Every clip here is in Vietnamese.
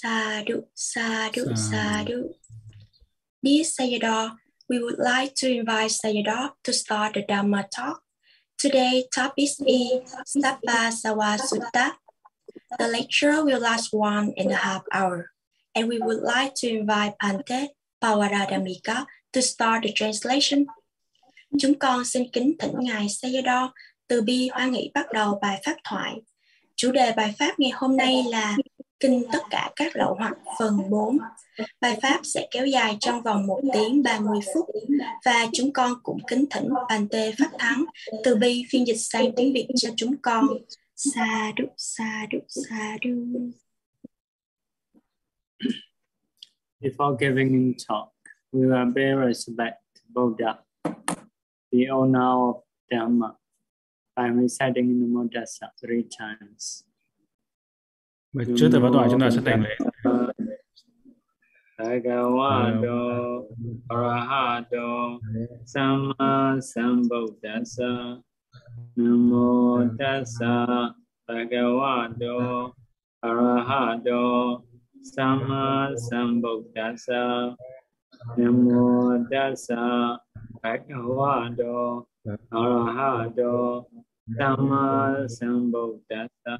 Sadhu, sadhu, sadhu. Dear Sayadaw, we would like to invite Sayadaw to start the Dhamma talk. Today topic is Sabba Sawa Sutta. The lecture will last one and a half hour, and we would like to invite Pante Pawaradamika to start the translation. Chúng con xin kính thỉnh Ngài Sayadaw từ bi hoan nghị bắt đầu bài pháp thoại. Chủ đề bài pháp ngày hôm nay là Kinh tất cả các lậu hoặc phần 4. Bài pháp sẽ kéo dài trong vòng 1 tiếng 30 phút và chúng con cũng kính thỉnh Bàn Tê phát Thắng từ bi phiên dịch sang tiếng Việt cho chúng con. Sa đu, sa đu, sa đu. Before giving talk, we will pay respect to Buddha, the owner of Dhamma, by reciting the Tassa three times. Và trước thời pháp thoại chúng ta sẽ thành lễ. Bhagavato Arahato Samma Sambuddhassa Namo Tassa Bhagavato Arahato Samma Sambuddhassa Namo Tassa Bhagavato Arahato Samma Sambuddhassa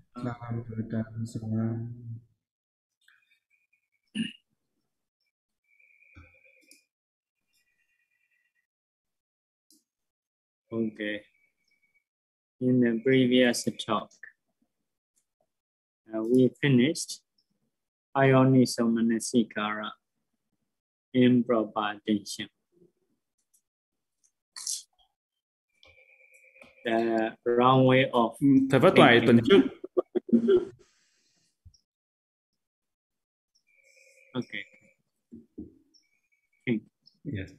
Okay. In the previous talk, uh, we finished Ioniso Manasikara improper tension. The wrong way of Thời pháp thoại tuần trước okay. Yes.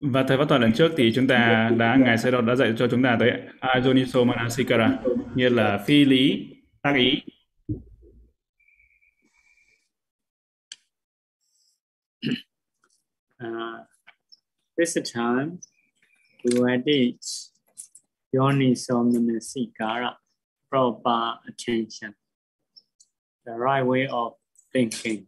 Và thời pháp thoại lần trước thì chúng ta đã ngài sẽ đã dạy cho chúng ta tới Ajoniso Manasikara như là phi lý tác ý Uh, this time we will teach Yoniso Manasikara, proper attention, the right way of thinking.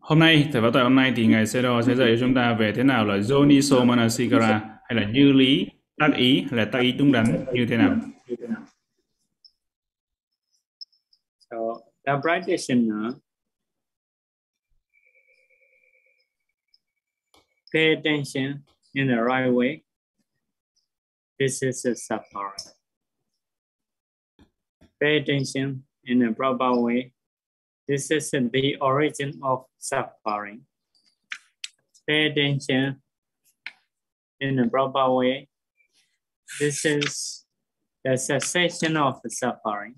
Hôm nay, thời pháp thoại hôm nay thì Ngài Sedo sẽ dạy cho chúng ta về thế nào là Joniso Manasikara hay là như lý, tác ý hay là tác ý đúng đắn như thế nào. So the practitioner pay attention in the right way. This is a suffering. Pay attention in a proper way. This is the origin of suffering. Pay attention in a proper way. This is the cessation of suffering.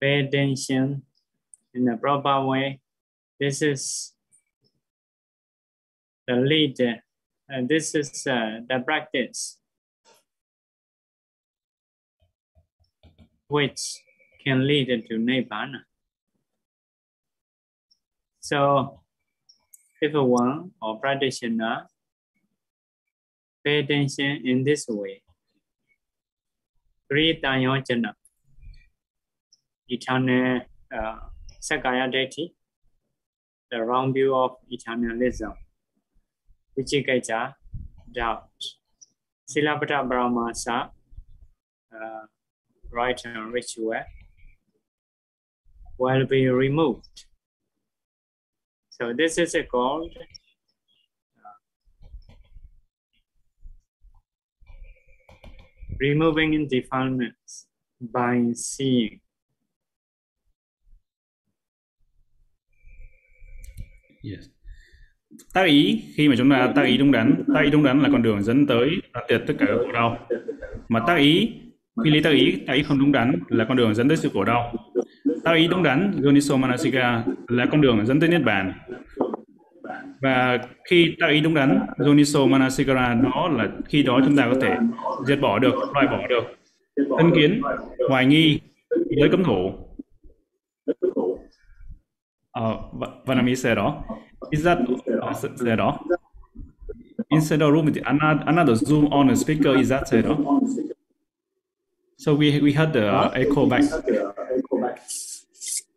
Pay attention in a proper way. This is the lead, and this is uh, the practice. Which can lead to Nibbana. So, if one or practitioner pay attention in this way, Kritayojana, eternal uh, Sakaya deity, the wrong view of eternalism, Vichikaja, doubt, Silapata Brahmasa, uh, right and ritual, will be removed. So this is called uh, removing defilements by seeing. Yes. Tác ý, khi mà chúng ta tác ý đúng đắn, tác ý đúng đắn là con đường dẫn tới đoạn tuyệt tất cả các khổ đau. Mà tác ý, khi lý tác ý, tác ý không đúng đắn là con đường dẫn tới sự khổ đau. Tác ý đúng đắn, Yoniso Manasika là con đường dẫn tới Niết Bàn. Và khi tác ý đúng đắn, Yoniso Manasikara đó là khi đó chúng ta có thể diệt bỏ được, loại bỏ được thân kiến, hoài nghi, giới cấm thủ. Ờ, uh, Vanami đó. Is that uh, đó? Instead of room, another, another zoom on the speaker, is that đó? So we we had the Huh? echo back.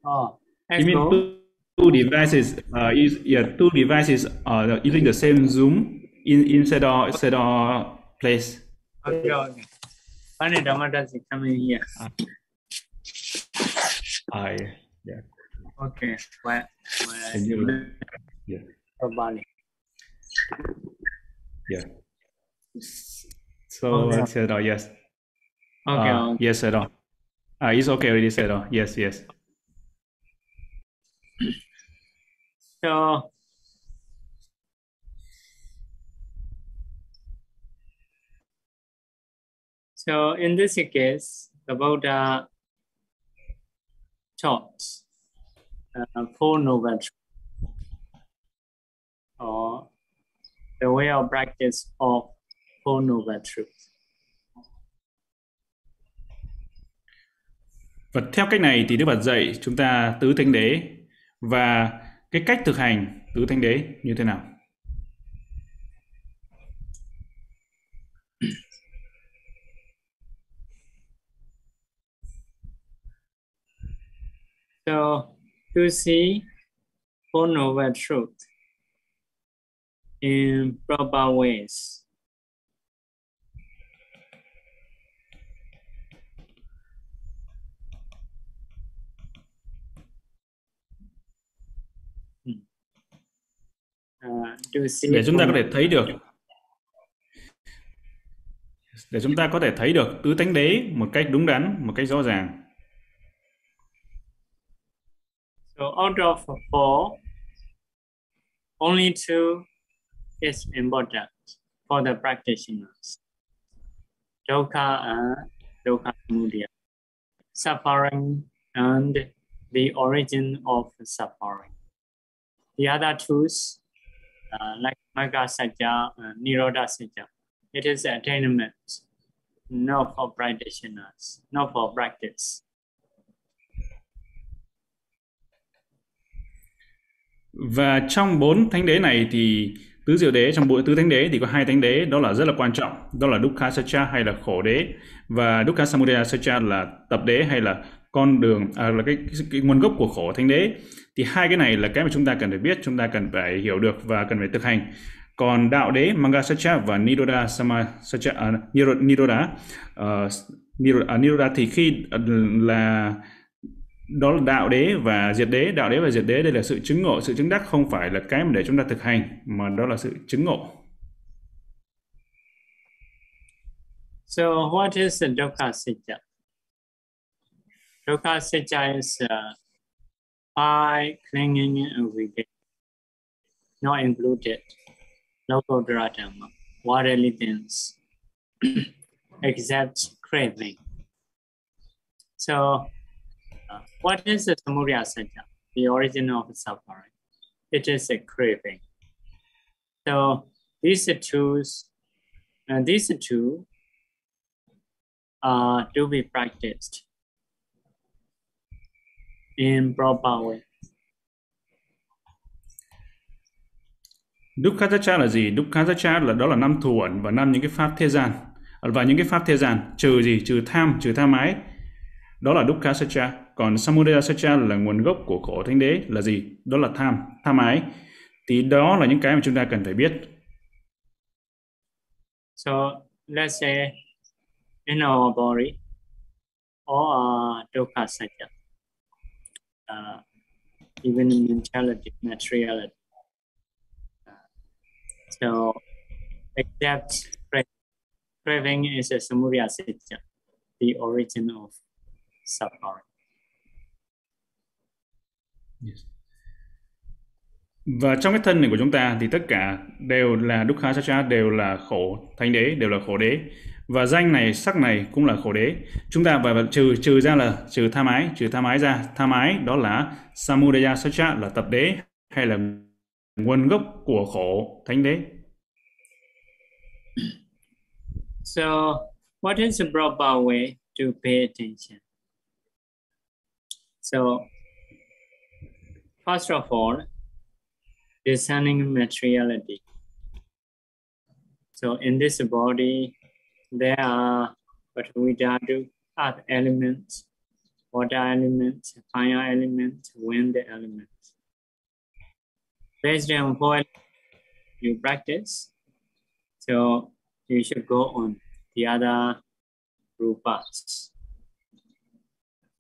Oh, You mean two, two devices? Uh, is yeah, two devices are using the same Zoom in inside our inside our place. Okay, okay. Funny Dhammadas is coming here. I yeah. Okay, where, where Can you- yeah. Bali. Yeah. So Okay. said uh, yes. Okay, Uh, yes, at all. Uh, it's okay already said all. Yes, yes. So, so in this case, the Buddha taught uh, Four Noble Truths, or the way of practice of Four Noble Truths. Và theo cách này thì Đức Phật dạy chúng ta tứ thánh đế và cái cách thực hành tứ thánh đế như thế nào. So to see Four Noble Truth in proper ways. Hmm. To see để chúng ta có thể thấy được để chúng ta có thể thấy được tứ thánh đế một cách đúng đắn, một cách rõ ràng. So out of four, only two is important for the practitioners. Dukkha and uh, dukkha samudaya. Suffering and the origin of suffering. The other truths, uh, like Magga Sajja and uh, Nirodha Sajja, it is attainment, not for practitioners, not for practice. Và trong bốn thánh đế này thì tứ diệu đế trong bộ tứ thánh đế thì có hai thánh đế đó là rất là quan trọng, đó là Dukkha Satcha hay là khổ đế và Dukkha Samudaya Satcha là tập đế hay là con đường à, là cái, cái, cái nguồn gốc của khổ thánh đế. Thì hai cái này là cái mà chúng ta cần phải biết, chúng ta cần phải hiểu được và cần phải thực hành. Còn đạo đế Manga Satcha và Nirodha Sama Satcha uh, Niro- Nirodha uh, Nirodha, thì khi à, là đó là đạo đế và diệt đế đạo đế và diệt đế đây là sự chứng ngộ sự chứng đắc không phải là cái mà để chúng ta thực hành mà đó là sự chứng ngộ So what is the dukkha sitya? Dukkha sitya is uh, I clinging and regret, not included. local dhamma, worldly things, except craving. So uh, what is the samudaya center? The origin of suffering. It is a craving. So these two, uh, these two uh, to be practiced in proper way. Dukkha là gì? Dukkha là đó là năm thù ẩn và năm những cái pháp thế gian và những cái pháp thế gian trừ gì? Trừ tham, trừ tham ái. Đó là Dukkha còn Samudaya Satcha là nguồn gốc của khổ thánh đế là gì? Đó là tham, tham ái. Thì đó là những cái mà chúng ta cần phải biết. So let's say in our body, all are dukkha satya. Uh, even in mentality, materiality. Uh, so except craving is a samudaya satya, the origin of suffering. Yes. Và trong cái thân này của chúng ta thì tất cả đều là Dukkha Satcha, đều là khổ thánh đế, đều là khổ đế. Và danh này, sắc này cũng là khổ đế. Chúng ta và và trừ trừ ra là trừ tham ái, trừ tham ái ra, tham ái đó là Samudaya Satcha là tập đế hay là nguồn gốc của khổ thánh đế. So, what is the proper way to pay attention? So, first of all, discerning materiality. So, in this body, there are what we do earth element, water elements, fire elements, wind elements. Based on what you practice, so you should go on the other rupas.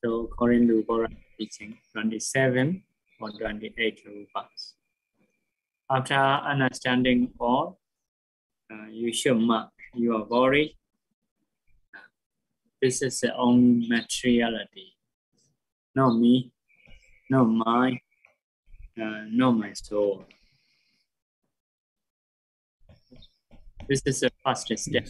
So according to Goran teaching, 27 or 28 rupas. After understanding all, uh, you should mark your body. This is the own materiality. Not me, not mine, uh, not my soul. This is the first step.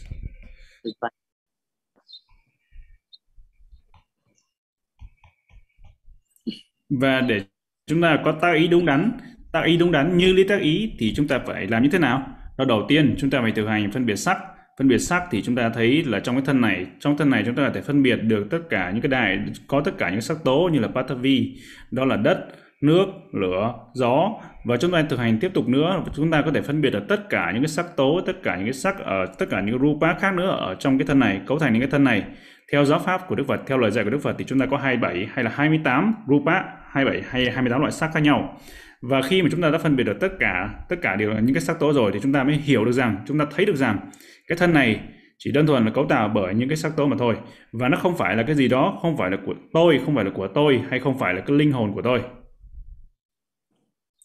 Và để chúng ta có tác ý đúng đắn, tác ý đúng đắn như lý tác ý thì chúng ta phải làm như thế nào? Đó đầu tiên chúng ta phải thực hành phân biệt sắc. Phân biệt sắc thì chúng ta thấy là trong cái thân này, trong thân này chúng ta có thể phân biệt được tất cả những cái đại có tất cả những sắc tố như là Patavi, đó là đất, nước, lửa, gió và chúng ta thực hành tiếp tục nữa chúng ta có thể phân biệt được tất cả những cái sắc tố, tất cả những cái sắc ở tất cả những rupa khác nữa ở trong cái thân này cấu thành những cái thân này. Theo giáo pháp của Đức Phật, theo lời dạy của Đức Phật thì chúng ta có 27 hay là 28 rupa, 27 hay 28 loại sắc khác nhau. Và khi mà chúng ta đã phân biệt được tất cả tất cả đều là những cái sắc tố rồi thì chúng ta mới hiểu được rằng, chúng ta thấy được rằng cái thân này chỉ đơn thuần là cấu tạo bởi những cái sắc tố mà thôi và nó không phải là cái gì đó không phải là của tôi không phải là của tôi hay không phải là cái linh hồn của tôi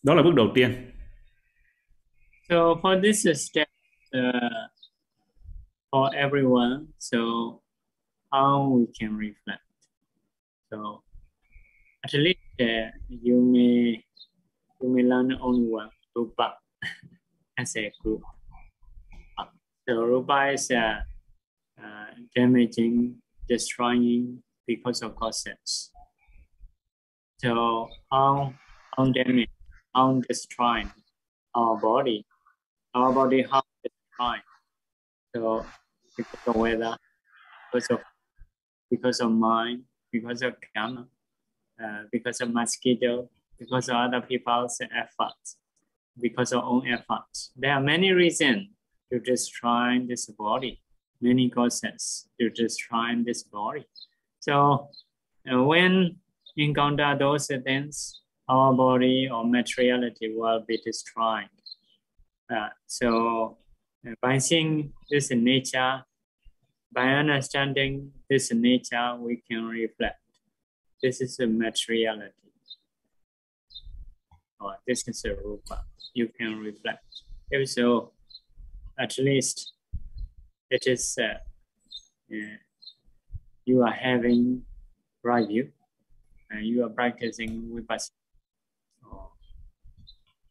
đó là bước đầu tiên So for this step, uh, for everyone, so how we can reflect. So at least uh, you may you may learn only one rupa as a group. So rupa is uh, uh, damaging, destroying because of causes. So how how damage, how destroying our body, our body how destroying. So because of weather, because of because of mind, because of karma, uh, because of mosquito, because of other people's efforts, because of own efforts. There are many reasons to destroy this body, many causes to destroy this body. So uh, when encounter those things, our body or materiality will be destroyed. Uh, so uh, by seeing this in nature, by understanding this in nature, we can reflect. This is a materiality. Or this is a rupa. You can reflect. If so, at least it is uh, uh, you are having right view and you are practicing vipassana.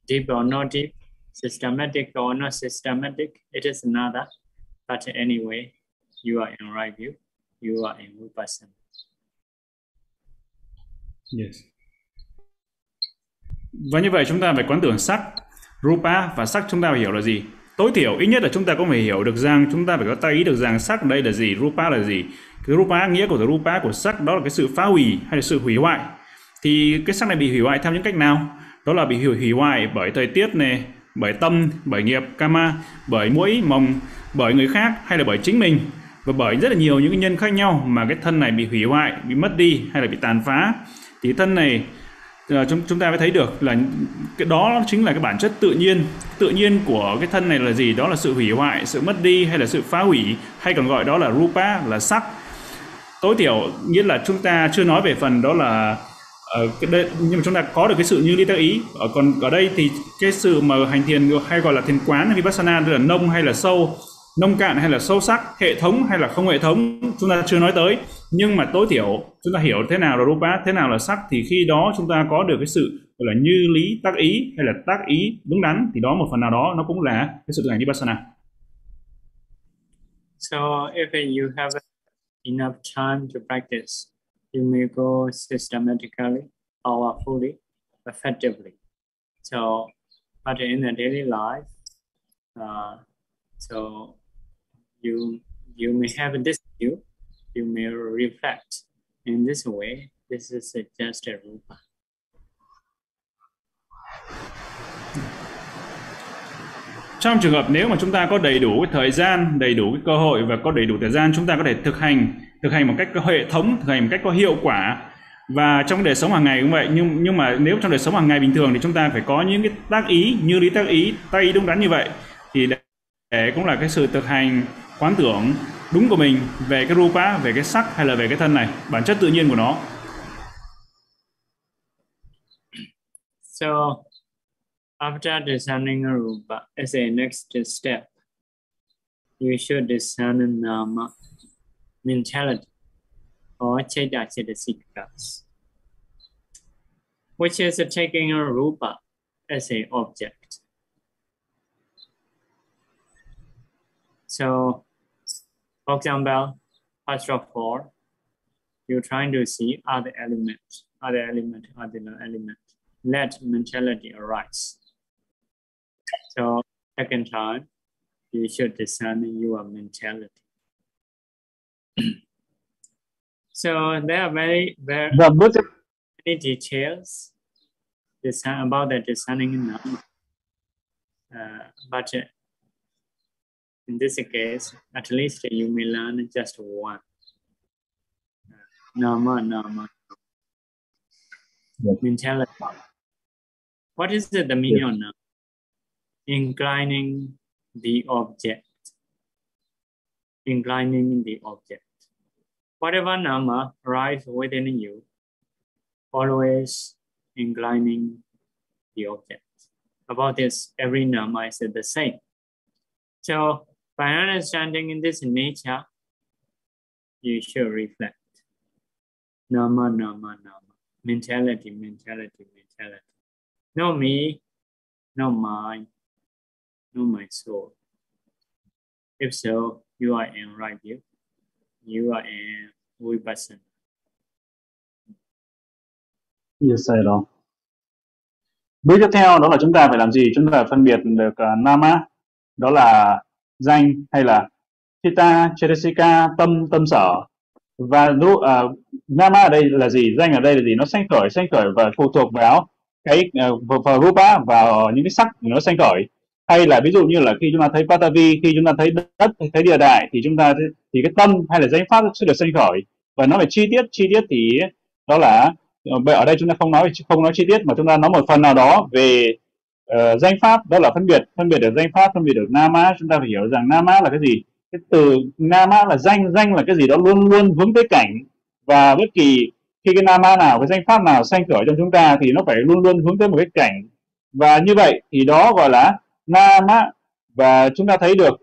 Deep or not deep, systematic or not systematic, it is another. But anyway, you are in right view, you are in vipassana. Yes. Và như vậy chúng ta phải quán tưởng sắc, rupa và sắc chúng ta phải hiểu là gì? Tối thiểu ít nhất là chúng ta cũng phải hiểu được rằng chúng ta phải có tay ý được rằng sắc đây là gì, rupa là gì. Cái rupa nghĩa của rupa của sắc đó là cái sự phá hủy hay là sự hủy hoại. Thì cái sắc này bị hủy hoại theo những cách nào? Đó là bị hủy, hủy hoại bởi thời tiết này, bởi tâm, bởi nghiệp karma, bởi mũi, mồng, bởi người khác hay là bởi chính mình. Và bởi rất là nhiều những nhân khác nhau mà cái thân này bị hủy hoại, bị mất đi hay là bị tàn phá. Thì thân này ờ, chúng chúng ta mới thấy được là cái đó chính là cái bản chất tự nhiên. Tự nhiên của cái thân này là gì? Đó là sự hủy hoại sự mất đi hay là sự phá hủy hay còn gọi đó là rupa là sắc. Tối thiểu nghĩa là chúng ta chưa nói về phần đó là ở cái đây, nhưng mà chúng ta có được cái sự như lý tác ý. Ở còn ở đây thì cái sự mà hành thiền hay gọi là thiền quán hay vipassana tức là nông hay là sâu nông cạn hay là sâu sắc hệ thống hay là không hệ thống chúng ta chưa nói tới. Nhưng mà tối thiểu chúng ta hiểu thế nào là rupa thế nào là sắc thì khi đó chúng ta có được cái sự gọi là như lý tác ý hay là tác ý đúng đắn thì đó một phần nào đó nó cũng là cái sự thực hành vipassana. So if you have enough time to practice, you may go systematically, powerfully, effectively. So, but in the daily life, uh, so you you may have this view, you may reflect in this way. This is just a rupa. trong trường hợp nếu mà chúng ta có đầy đủ cái thời gian đầy đủ cái cơ hội và có đầy đủ thời gian chúng ta có thể thực hành thực hành một cách có hệ thống thực hành một cách có hiệu quả. Và trong đời sống hàng ngày cũng vậy nhưng nhưng mà nếu trong đời sống hàng ngày bình thường thì chúng ta phải có những cái tác ý như lý tác ý tác ý đúng đắn như vậy thì để, cũng là cái sự thực hành quán tưởng đúng của mình về cái rupa về cái sắc hay là về cái thân này bản chất tự nhiên của nó. So after discerning rupa as a next step you should discern nama. Mentality or Cheda Chedasikas, which is taking a rupa as an object. So, for example, of all, you're trying to see other elements, other element, other element. Let mentality arise. So, second time, you should discern your mentality. So there are very, very bước tiếp many details about the designing number. Uh, but uh, in this case, at least you may learn just one. Uh, nama, nama. Yes. Mentality. What is the, the meaning of nama? Inclining the object. Inclining the object whatever nama arises within you, always inclining the object. About this, every nama is the same. So by understanding in this nature, you should reflect. Nama, nama, nama. Mentality, mentality, mentality. No me, no mine, no my soul. If so, you are in right view. You are in person. Yes, I know. Bước tiếp theo đó là chúng ta phải làm gì? Chúng ta phải phân biệt được à, uh, nama, đó là danh hay là chitta, chetasika, tâm, tâm sở. Và uh, à, nama ở đây là gì? Danh ở đây là gì? Nó sanh khởi, sanh khởi và phụ thuộc vào cái uh, vào rupa vào những cái sắc nó sanh khởi hay là ví dụ như là khi chúng ta thấy patavi khi chúng ta thấy đất thấy địa đại thì chúng ta thì cái tâm hay là danh pháp sẽ được sinh khởi. Và nó phải chi tiết chi tiết thì đó là ờ, ở đây chúng ta không nói không nói chi tiết mà chúng ta nói một phần nào đó về uh, danh pháp đó là phân biệt phân biệt được danh pháp phân biệt được nama chúng ta phải hiểu rằng nama là cái gì? Cái từ nama là danh danh là cái gì đó luôn luôn hướng tới cảnh. Và bất kỳ khi cái nama nào cái danh pháp nào sanh khởi trong chúng ta thì nó phải luôn luôn hướng tới một cái cảnh. Và như vậy thì đó gọi là nama và chúng ta thấy được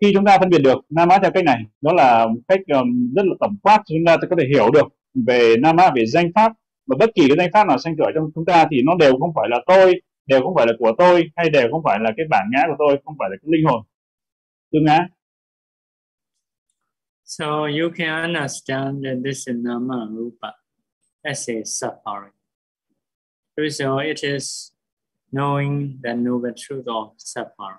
khi chúng ta phân biệt được nama theo cách này đó là một cách um, rất là tổng quát chúng ta có thể hiểu được về nama về danh pháp. Mà bất kỳ cái danh pháp nào sanh khởi trong chúng ta thì nó đều không phải là tôi đều không phải là của tôi hay đều không phải là cái bản ngã của tôi không phải là cái linh hồn. Tương ngã So you can understand that this is nama rupa. As a suffering. So it is knowing the noble truth of suffering.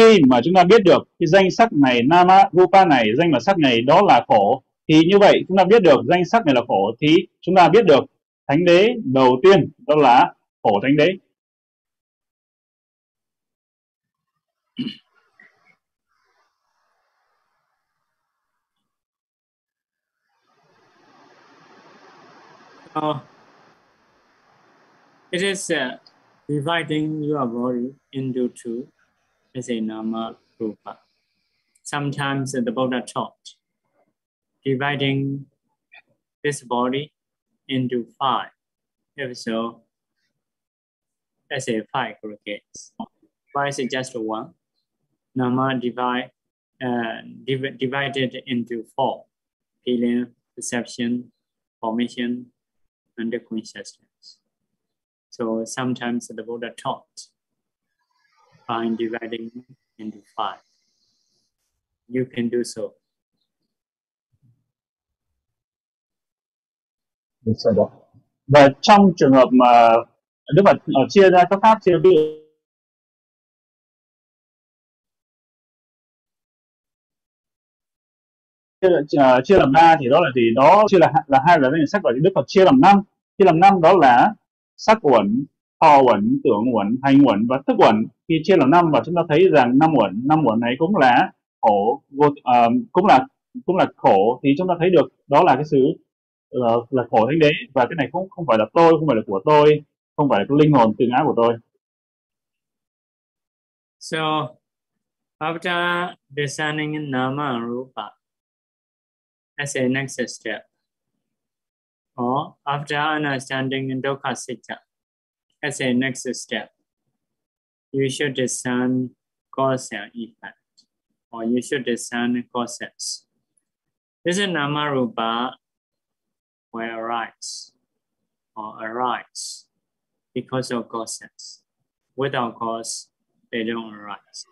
Khi mà chúng ta biết được cái danh sắc này, nama, rupa này, danh và sắc này đó là khổ, thì như vậy chúng ta biết được danh sắc này là khổ, thì chúng ta biết được thánh đế đầu tiên đó là khổ thánh đế. Uh, it is uh, dividing your body into two as a nama rupa. Sometimes the Buddha taught dividing this body into five. If so, as a five aggregates. Why is it just one? Nama divide, uh, div- divided into four: feeling, perception, formation, under consciousness. So sometimes the Buddha taught by dividing into five. You can do so. Và trong trường hợp mà Đức Phật ờ, chia ra các pháp, chia ví chia, chia làm ba thì đó là gì? Đó chia là là hai là danh sắc và Đức Phật chia làm năm. Chia làm năm đó là sắc uẩn thọ uẩn tưởng uẩn hành uẩn và thức uẩn. Khi chia làm năm và chúng ta thấy rằng năm uẩn năm uẩn này cũng là khổ vô, uh, cũng là cũng là khổ thì chúng ta thấy được đó là cái sự là, là khổ thánh đế. Và cái này cũng không phải là tôi không phải là của tôi không phải là cái linh hồn tự ngã của tôi. So after discerning nama rupa. As a next step or after understanding dukkha sita as a next step you should discern cause and effect or you should discern causes. This is Namarupa will arise or arise because of causes. Without cause, they don't arise.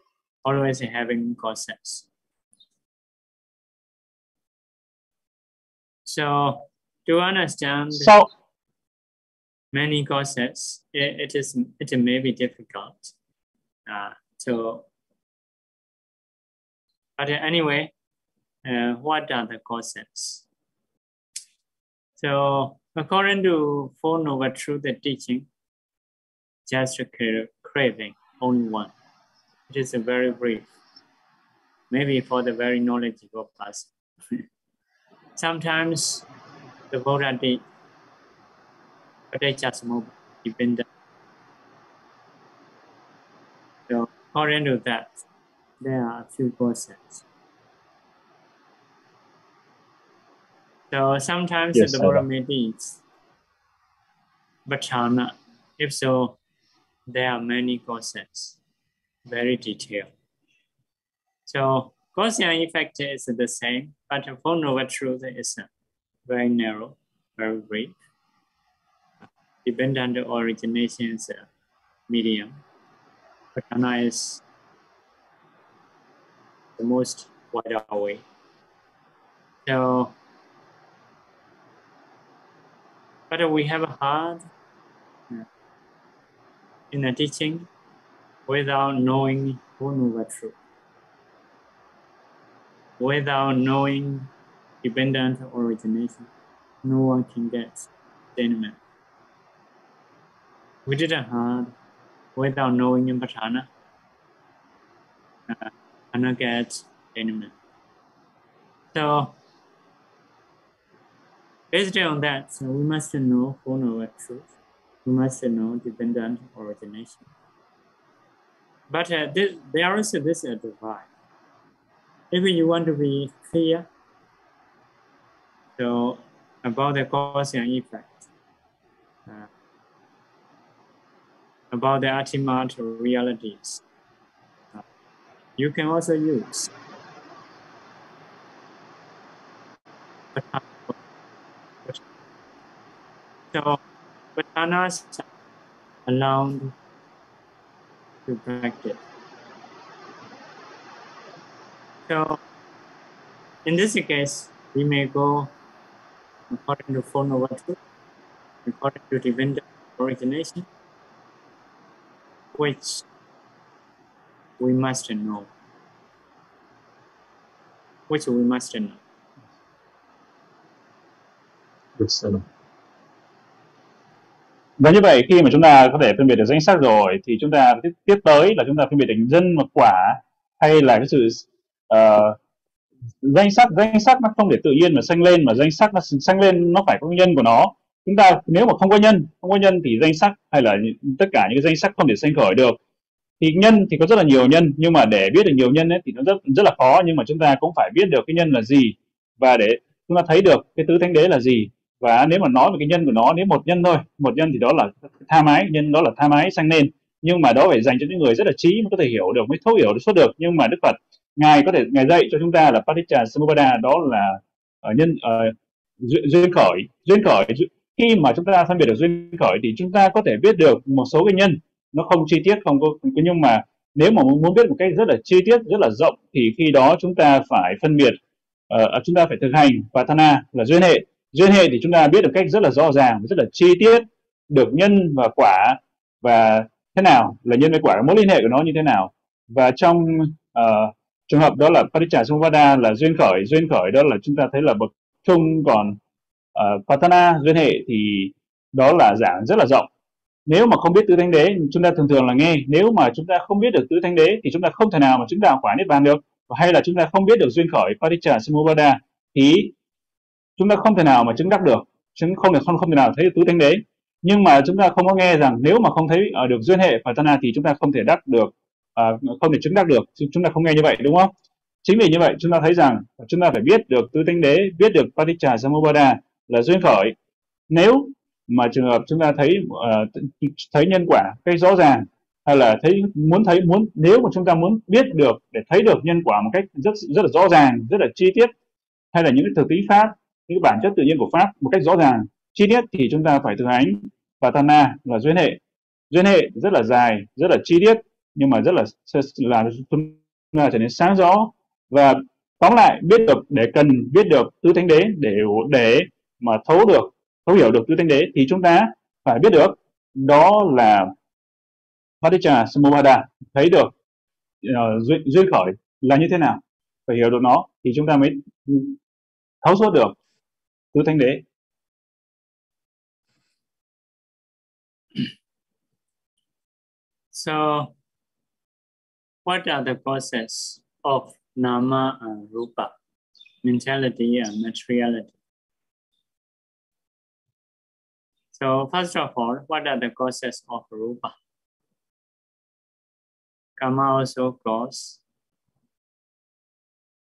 Always having causes. So to understand so, many concepts, it, it is it may be difficult uh, to but anyway, uh, what are the concepts? So according to Four Noble Truth the teaching, just a craving, only one. It is a very brief, maybe for the very knowledgeable person. Sometimes the Buddha did, but they just move dependent. So according to that, there are a few causes. So sometimes yes, the Buddha meditates, but if so, there are many causes, very detailed. So cause and effect is the same, but for noble truth is very narrow, very brief. Dependent origination is medium. Patana is the most wide away. So, but we have a heard uh, in the teaching without knowing the truth, without knowing dependent origination, no one can get attainment. We didn't heard without knowing Patana. Uh, cannot get enemy. So based on that, so we must know who know truth. We must know dependent origination. But uh, this, there is this advice. If you want to be clear, so about the cause and effect, uh, about the ultimate realities, you can also use. So bananas allowed to practice. So in this case, we may go according to phone number, Truth, according to divine origination, which we must know. Which we must know. Và như vậy khi mà chúng ta có thể phân biệt được danh sách rồi thì chúng ta tiếp, tiếp tới là chúng ta phân biệt được dân và quả hay là cái sự uh, danh sắc danh sắc nó không để tự nhiên mà sanh lên mà danh sắc nó sanh lên nó phải có nhân của nó. Chúng ta nếu mà không có nhân không có nhân thì danh sắc hay là tất cả những danh sắc không thể sanh khởi được. Thì nhân thì có rất là nhiều nhân nhưng mà để biết được nhiều nhân ấy, thì nó rất rất là khó nhưng mà chúng ta cũng phải biết được cái nhân là gì. Và để chúng ta thấy được cái tứ thánh đế là gì. Và nếu mà nói về cái nhân của nó nếu một nhân thôi một nhân thì đó là tha mái nhân đó là tha mái sang nên nhưng mà đó phải dành cho những người rất là trí mới có thể hiểu được mới thấu hiểu được suốt được. Nhưng mà đức phật ngài có thể ngài dạy cho chúng ta là paticca samuppada đó là uh, nhân uh, duyên khởi. Duyên khởi khi mà chúng ta phân biệt được duyên khởi thì chúng ta có thể biết được một số cái nhân. Nó không chi tiết không có nhưng mà nếu mà muốn biết một cách rất là chi tiết rất là rộng thì khi đó chúng ta phải phân biệt uh, chúng ta phải thực hành và thana là duyên hệ. Duyên hệ thì chúng ta biết được cách rất là rõ ràng rất là chi tiết được nhân và quả và thế nào là nhân với quả mối liên hệ của nó như thế nào. Và trong uh, trường hợp đó là paticca samuppada là duyên khởi duyên khởi đó là chúng ta thấy là bậc chung còn uh, patana duyên hệ thì đó là giảng rất là rộng. Nếu mà không biết tứ thánh đế chúng ta thường thường là nghe nếu mà chúng ta không biết được tứ thánh đế thì chúng ta không thể nào mà chứng đạo quả niết bàn được. Hay là chúng ta không biết được duyên khởi paticca samuppada thì chúng ta không thể nào mà chứng đắc được chứng không thể không không thể nào thấy được tứ thánh đế. Nhưng mà chúng ta không có nghe rằng nếu mà không thấy ở được duyên hệ Patana thì chúng ta không thể đắc được à, không thể chứng đắc được chúng ta không nghe như vậy đúng không? Chính vì như vậy chúng ta thấy rằng chúng ta phải biết được tứ thánh đế biết được paticca samuppada là duyên khởi. Nếu mà trường hợp chúng ta thấy uh, thấy nhân quả cái rõ ràng hay là thấy muốn thấy muốn nếu mà chúng ta muốn biết được để thấy được nhân quả một cách rất rất là rõ ràng rất là chi tiết hay là những cái thực tính pháp những cái bản chất tự nhiên của pháp một cách rõ ràng chi tiết thì chúng ta phải thực hành. Và tana là duyên hệ. Duyên hệ rất là dài rất là chi tiết nhưng mà rất là là chúng ta trở nên sáng rõ và tóm lại biết được để cần biết được tứ thánh đế để để mà thấu được thấu hiểu được tứ thánh đế thì chúng ta phải biết được đó là Paticca Samubada thấy được ờ, uh, duyên, duyên khởi là như thế nào phải hiểu được nó thì chúng ta mới thấu suốt được tứ thánh đế. So, what are the causes of nama and rupa, mentality and materiality? So, first of all, what are the causes of rupa? Kama also cause.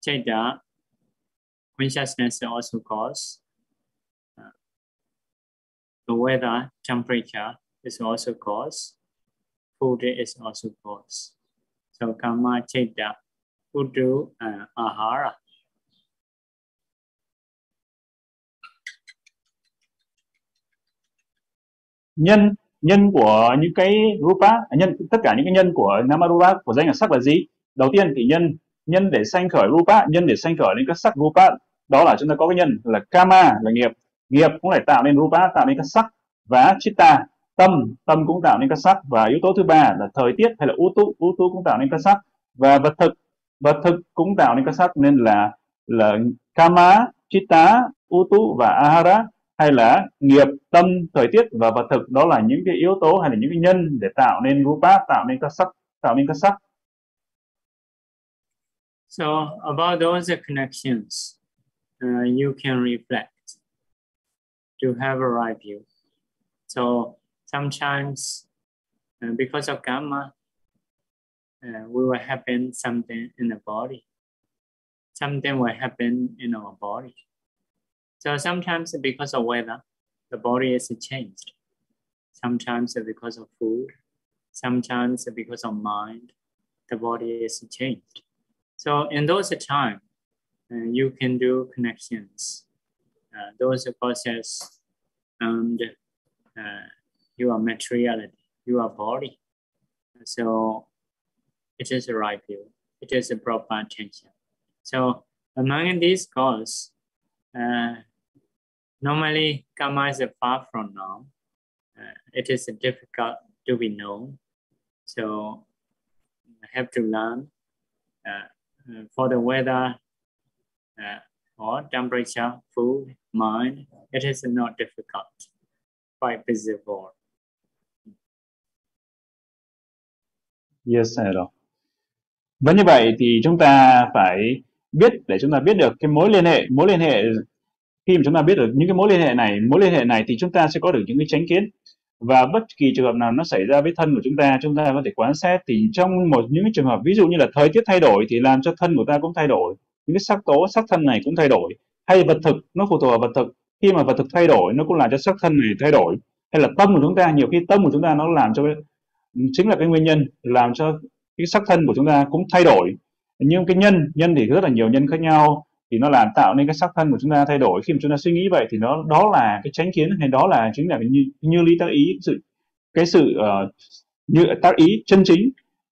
Chaita, consciousness also cause. Uh, the weather, temperature is also cause. Food is also cause. So Kama, Chitta, Udu, uh, Ahara. nhân nhân của những cái rupa à, nhân tất cả những cái nhân của namarupa của danh là sắc là gì đầu tiên thì nhân nhân để sanh khởi rupa nhân để sanh khởi lên các sắc rupa đó là chúng ta có cái nhân là kama là nghiệp. Nghiệp cũng lại tạo nên rupa tạo nên các sắc và chitta tâm. Tâm cũng tạo nên các sắc. Và yếu tố thứ ba là thời tiết hay là ưu tú ưu tú cũng tạo nên các sắc. Và vật thực. Vật thực cũng tạo nên các sắc. Nên là là kama chitta ưu tú và ahara hay là nghiệp tâm thời tiết và vật thực. Đó là những cái yếu tố hay là những cái nhân để tạo nên rupa tạo nên các sắc tạo nên các sắc. So about those connections, uh, you can reflect to have a right view. So sometimes, uh, because of karma, uh, we will happen something in the body. Something will happen in our body. So sometimes because of weather, the body is changed. Sometimes because of food, sometimes because of mind, the body is changed. So in those time, uh, you can do connections, uh, those process and uh, your materiality, your body. So it is a right view. It is a proper attention. So among these causes, uh, Normally, karma is far from now. Uh, it is difficult to be known. So I have to learn uh, uh, for the weather uh, or temperature, food, mind. It is not difficult, quite visible. Yes, rồi. Và như vậy thì chúng ta phải biết để chúng ta biết được cái mối liên hệ, mối liên hệ khi mà chúng ta biết được những cái mối liên hệ này mối liên hệ này thì chúng ta sẽ có được những cái tránh kiến. Và bất kỳ trường hợp nào nó xảy ra với thân của chúng ta chúng ta có thể quan sát thì trong một những cái trường hợp ví dụ như là thời tiết thay đổi thì làm cho thân của ta cũng thay đổi những cái sắc tố sắc thân này cũng thay đổi. Hay vật thực nó phụ thuộc vào vật thực. Khi mà vật thực thay đổi nó cũng làm cho sắc thân này thay đổi. Hay là tâm của chúng ta nhiều khi tâm của chúng ta nó làm cho chính là cái nguyên nhân làm cho cái sắc thân của chúng ta cũng thay đổi. Nhưng cái nhân nhân thì rất là nhiều nhân khác nhau thì nó làm tạo nên cái sắc thân của chúng ta thay đổi. Khi mà chúng ta suy nghĩ vậy thì nó đó là cái tránh kiến hay đó là chính là cái như, như lý tác ý sự cái sự uh, như tác ý chân chính.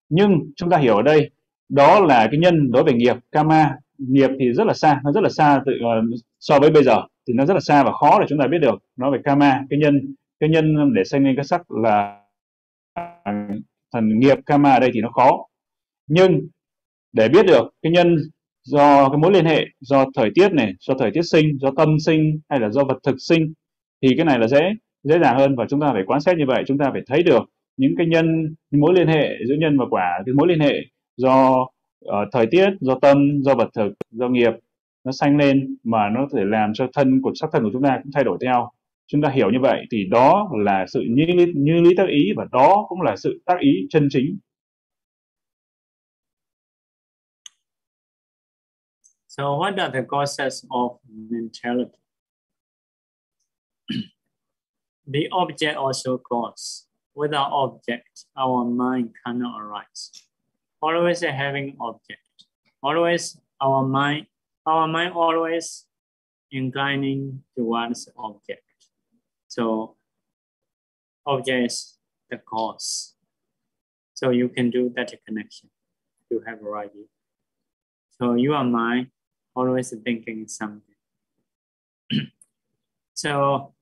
Nhưng chúng ta hiểu ở đây đó là cái nhân đối với nghiệp karma. Nghiệp thì rất là xa nó rất là xa từ uh, ờ, so với bây giờ thì nó rất là xa và khó để chúng ta biết được. Nói về karma cái nhân cái nhân để sinh nên cái sắc là thần nghiệp karma ở đây thì nó khó. Nhưng để biết được cái nhân do cái mối liên hệ do thời tiết này do thời tiết sinh do tâm sinh hay là do vật thực sinh thì cái này là dễ dễ dàng hơn và chúng ta phải quan sát như vậy. Chúng ta phải thấy được những cái nhân những mối liên hệ giữa nhân và quả cái mối liên hệ do uh, thời tiết do tâm do vật thực do nghiệp nó sanh lên mà nó có thể làm cho thân của sắc thân của chúng ta cũng thay đổi theo chúng ta hiểu như vậy thì đó là sự như như lý tác ý và đó cũng là sự tác ý chân chính So what are the causes of mentality? the object also cause. Without object, our mind cannot arise. Always having object. Always our mind, our mind always inclining towards object. So oh, object is the cause. So you can do that connection to have a right view. So your mind always thinking something. so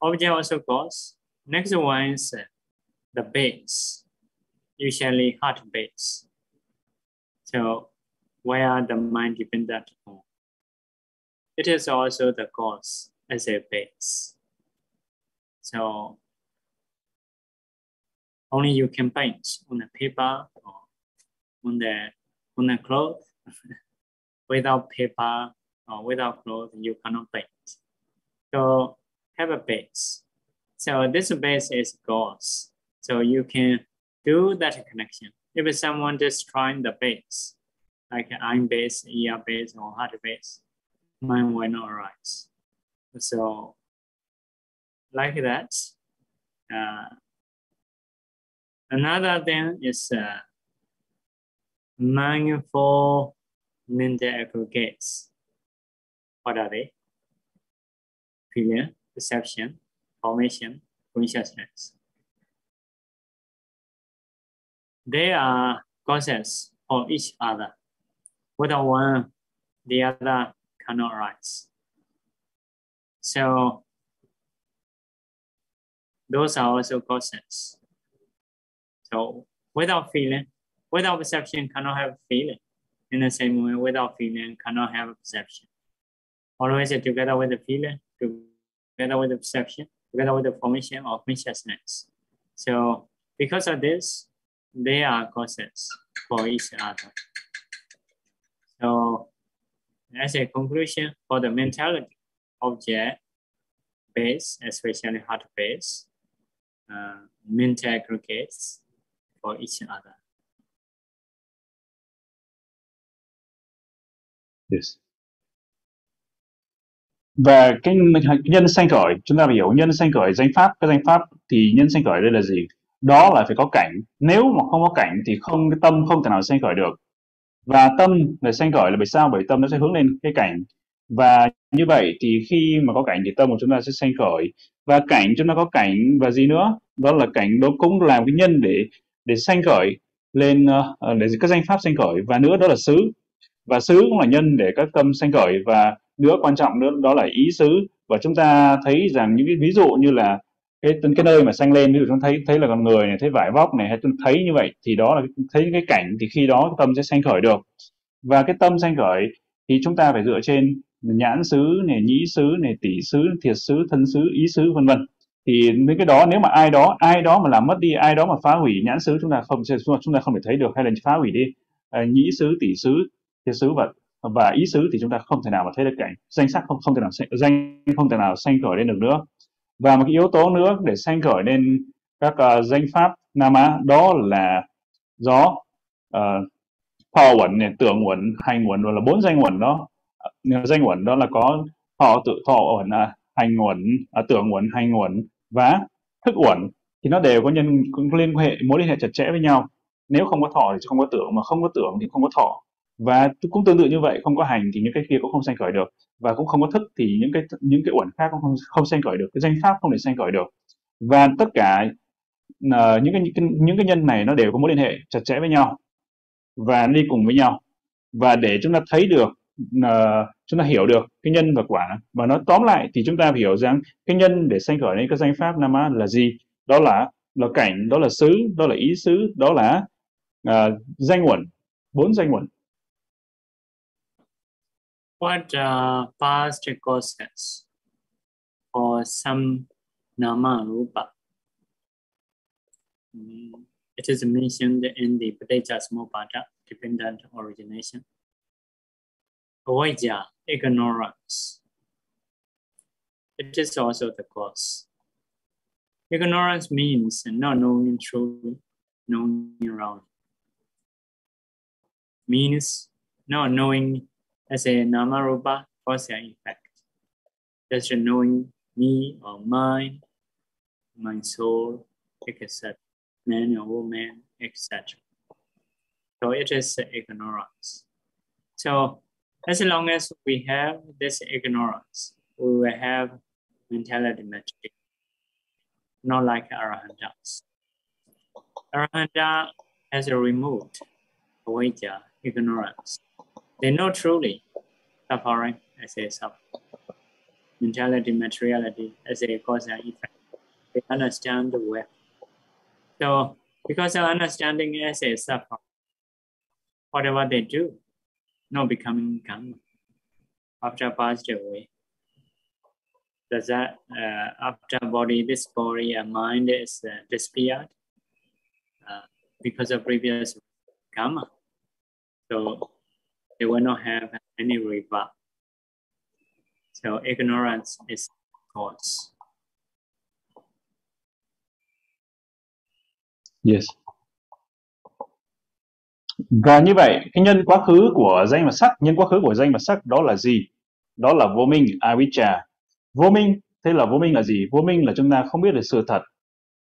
object also cause. Next one is the base, usually heart base. So where the mind dependent on. It is also the cause as a base. So only you can paint on the paper or on the on the cloth. without paper or without cloth, you cannot paint. So have a base. So this base is goals. So you can do that connection. If someone just trying the base, like iron base, ER base, or heart base, mind will not arise. So, like that. Uh, another thing is uh, mindful mental aggregates. What are they? Feeling, perception, formation, consciousness. They are causes for each other. Without one, the other cannot rise. So those are also causes. So without feeling, without perception cannot have feeling. In the same way, without feeling cannot have perception. Always together with the feeling, together with the perception, together with the formation of consciousness. So because of this, they are causes for each other. So as a conclusion for the mentality object base, especially hard base, uh, mint aggregates for each other. Yes. Và cái nhân sanh khởi, chúng ta phải hiểu nhân sanh khởi danh pháp, cái danh pháp thì nhân sanh khởi đây là gì? Đó là phải có cảnh. Nếu mà không có cảnh thì không cái tâm không thể nào sanh khởi được. Và tâm là sanh khởi là bởi sao? Bởi tâm nó sẽ hướng lên cái cảnh. Và như vậy thì khi mà có cảnh thì tâm của chúng ta sẽ sanh khởi. Và cảnh chúng ta có cảnh và gì nữa? Đó là cảnh đó cũng làm cái nhân để để sanh khởi lên uh, để các danh pháp sanh khởi. Và nữa đó là xứ. Và xứ cũng là nhân để các tâm sanh khởi. Và nữa quan trọng nữa đó là ý xứ. Và chúng ta thấy rằng những cái ví dụ như là cái cái nơi mà sanh lên ví dụ chúng thấy thấy là con người này thấy vải vóc này hay chúng thấy như vậy thì đó là thấy cái cảnh thì khi đó tâm sẽ sanh khởi được. Và cái tâm sanh khởi thì chúng ta phải dựa trên nhãn xứ này nhĩ xứ này tỷ xứ thiệt xứ thân xứ ý xứ vân vân. Thì những cái đó nếu mà ai đó ai đó mà làm mất đi ai đó mà phá hủy nhãn xứ chúng ta không chúng ta không thể thấy được hay là phá hủy đi. À, nhĩ xứ tỷ xứ thiệt xứ và và ý xứ thì chúng ta không thể nào mà thấy được cảnh. Danh sắc không không thể nào danh không thể nào sanh khởi lên được nữa. Và một cái yếu tố nữa để sanh khởi lên các uh, danh pháp nam á đó là gió uh, thọ uẩn này tưởng uẩn hành uẩn là bốn danh uẩn đó danh uẩn đó là có thọ tự thọ uẩn à, hành uẩn à, tưởng uẩn hành uẩn và thức uẩn thì nó đều có nhân có liên hệ mối liên hệ chặt chẽ với nhau. Nếu không có thọ thì không có tưởng mà không có tưởng thì không có thọ. Và cũng tương tự như vậy không có hành thì những cái kia cũng không sanh khởi được. Và cũng không có thức thì những cái những cái uẩn khác cũng không không sanh khởi được. Cái danh pháp không thể sanh khởi được. Và tất cả uh, những cái những cái nhân này nó đều có mối liên hệ chặt chẽ với nhau và đi cùng với nhau. Và để chúng ta thấy được uh, chúng ta hiểu được cái nhân và quả và nó tóm lại thì chúng ta phải hiểu rằng cái nhân để sanh khởi lên cái danh pháp nama là gì đó là là cảnh đó là xứ đó là ý xứ đó là uh, danh uẩn bốn danh uẩn what uh, past causes? or some nama rupa. Mm, it is mentioned in the Paticca Samuppada, dependent origination. Avijja, ignorance. It is also the cause. Ignorance means not knowing truly, knowing wrong. Means not knowing as a namarupa cause and effect. Just knowing me or mine, my soul, etc. Man or woman, etc. So it is ignorance. So as long as we have this ignorance, we will have mentality maturity, not like Arahantas. Arahanta has removed avijja, ignorance. They know truly suffering as a suffer, mentality, materiality as a cause and effect. They understand the way. So, because of understanding as a suffer, whatever they do, not becoming karma after passed away. Does that uh, after body, this body and mind is uh, disappeared uh, because of previous karma. So they will not have any rebirth. So ignorance is cause. Yes. Và như vậy, cái nhân quá khứ của danh và sắc, nhân quá khứ của danh và sắc đó là gì? Đó là vô minh, avijja. Vô minh, thế là vô minh là gì? Vô minh là chúng ta không biết được sự thật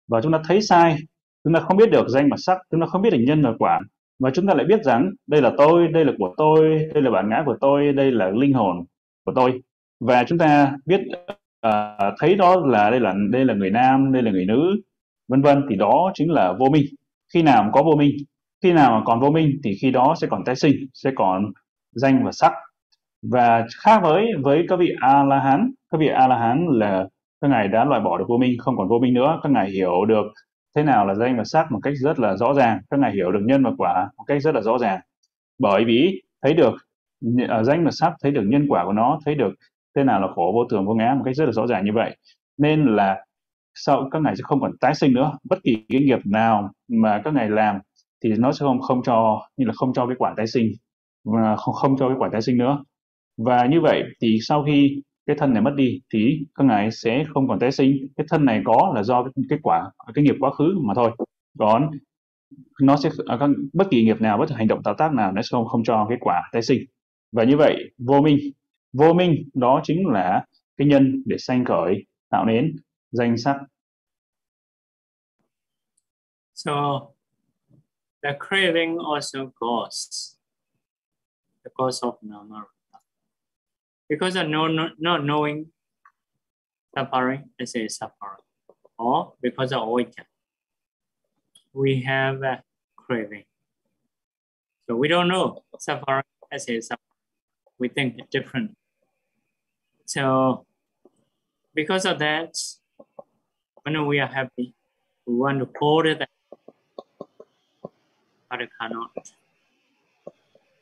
và chúng ta thấy sai, chúng ta không biết được danh và sắc, chúng ta không biết được nhân và quả và chúng ta lại biết rằng đây là tôi, đây là của tôi, đây là bản ngã của tôi, đây là linh hồn của tôi và chúng ta biết uh, thấy đó là đây là đây là người nam, đây là người nữ, vân vân thì đó chính là vô minh. Khi nào có vô minh khi nào mà còn vô minh thì khi đó sẽ còn tái sinh sẽ còn danh và sắc. Và khác với với các vị a la hán các vị a la hán là các ngài đã loại bỏ được vô minh không còn vô minh nữa. Các ngài hiểu được thế nào là danh và sắc một cách rất là rõ ràng. Các ngài hiểu được nhân và quả một cách rất là rõ ràng. Bởi vì thấy được uh, danh và sắc thấy được nhân quả của nó thấy được thế nào là khổ vô thường vô ngã một cách rất là rõ ràng như vậy. Nên là sau các ngài sẽ không còn tái sinh nữa. Bất kỳ cái nghiệp nào mà các ngài làm thì nó sẽ không không cho như là không cho cái quả tái sinh và không không cho cái quả tái sinh nữa. Và như vậy thì sau khi cái thân này mất đi thì các ngài sẽ không còn tái sinh. Cái thân này có là do cái, cái quả cái nghiệp quá khứ mà thôi. Còn nó sẽ à, các, bất kỳ nghiệp nào bất kỳ hành động tạo tác nào nó sẽ không không cho cái quả tái sinh. Và như vậy vô minh vô minh đó chính là cái nhân để sanh khởi tạo nên danh sắc. So the craving also goes, the cause of nama. Because of no, no, not knowing suffering is a suffering, or because of avijja, we have a craving. So we don't know suffering as a suffering. We think different. So because of that, when we are happy, we want to hold it but cannot.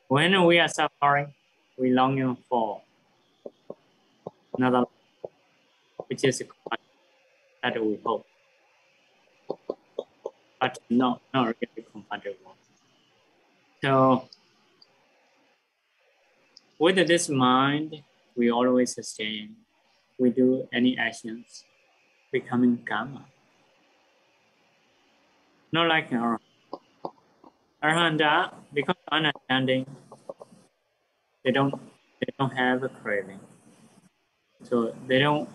When we are suffering, we longing for another, which is that we hope, but not not really compatible. So, with this mind, we always sustain. We do any actions, becoming karma. Not like our Arhanta, because understanding, they don't they don't have a craving. So they don't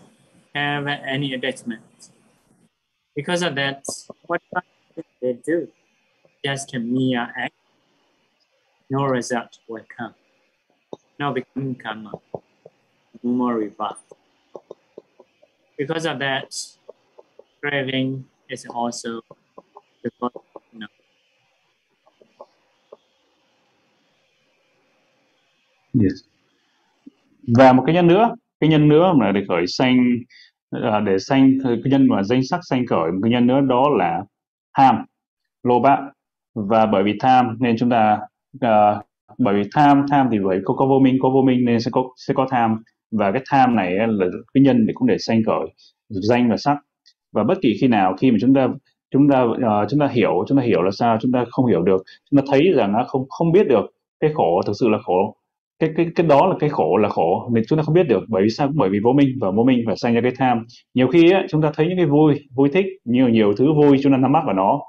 have any attachment. Because of that, what they do? Just a mere act. No result will come. No becoming karma. No more rebirth. Because of that, craving is also the Yes. Và một cái nhân nữa, cái nhân nữa mà để khởi sanh à, để sanh cái nhân mà danh sắc sanh khởi một cái nhân nữa đó là tham, lô bạ và bởi vì tham nên chúng ta uh, bởi vì tham tham thì bởi có có vô minh có vô minh nên sẽ có sẽ có tham. Và cái tham này là cái nhân để cũng để sanh khởi danh và sắc. Và bất kỳ khi nào khi mà chúng ta chúng ta uh, chúng ta hiểu chúng ta hiểu là sao chúng ta không hiểu được chúng ta thấy rằng nó không không biết được cái khổ thực sự là khổ cái cái cái đó là cái khổ là khổ. Mình chúng ta không biết được bởi vì sao bởi vì vô minh và vô minh và sanh ra cái tham. Nhiều khi á, chúng ta thấy những cái vui vui thích nhiều nhiều thứ vui chúng ta nắm bắt vào nó.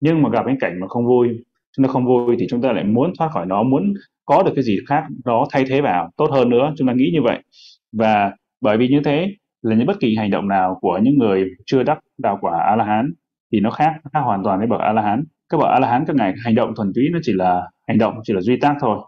Nhưng mà gặp cái cảnh mà không vui chúng ta không vui thì chúng ta lại muốn thoát khỏi nó muốn có được cái gì khác đó thay thế vào tốt hơn nữa. Chúng ta nghĩ như vậy. Và bởi vì như thế là những bất kỳ hành động nào của những người chưa đắc đạo quả a la hán thì nó khác nó khác hoàn toàn với bậc a la hán các bậc a la hán các ngài hành động thuần túy nó chỉ là hành động chỉ là duy tác thôi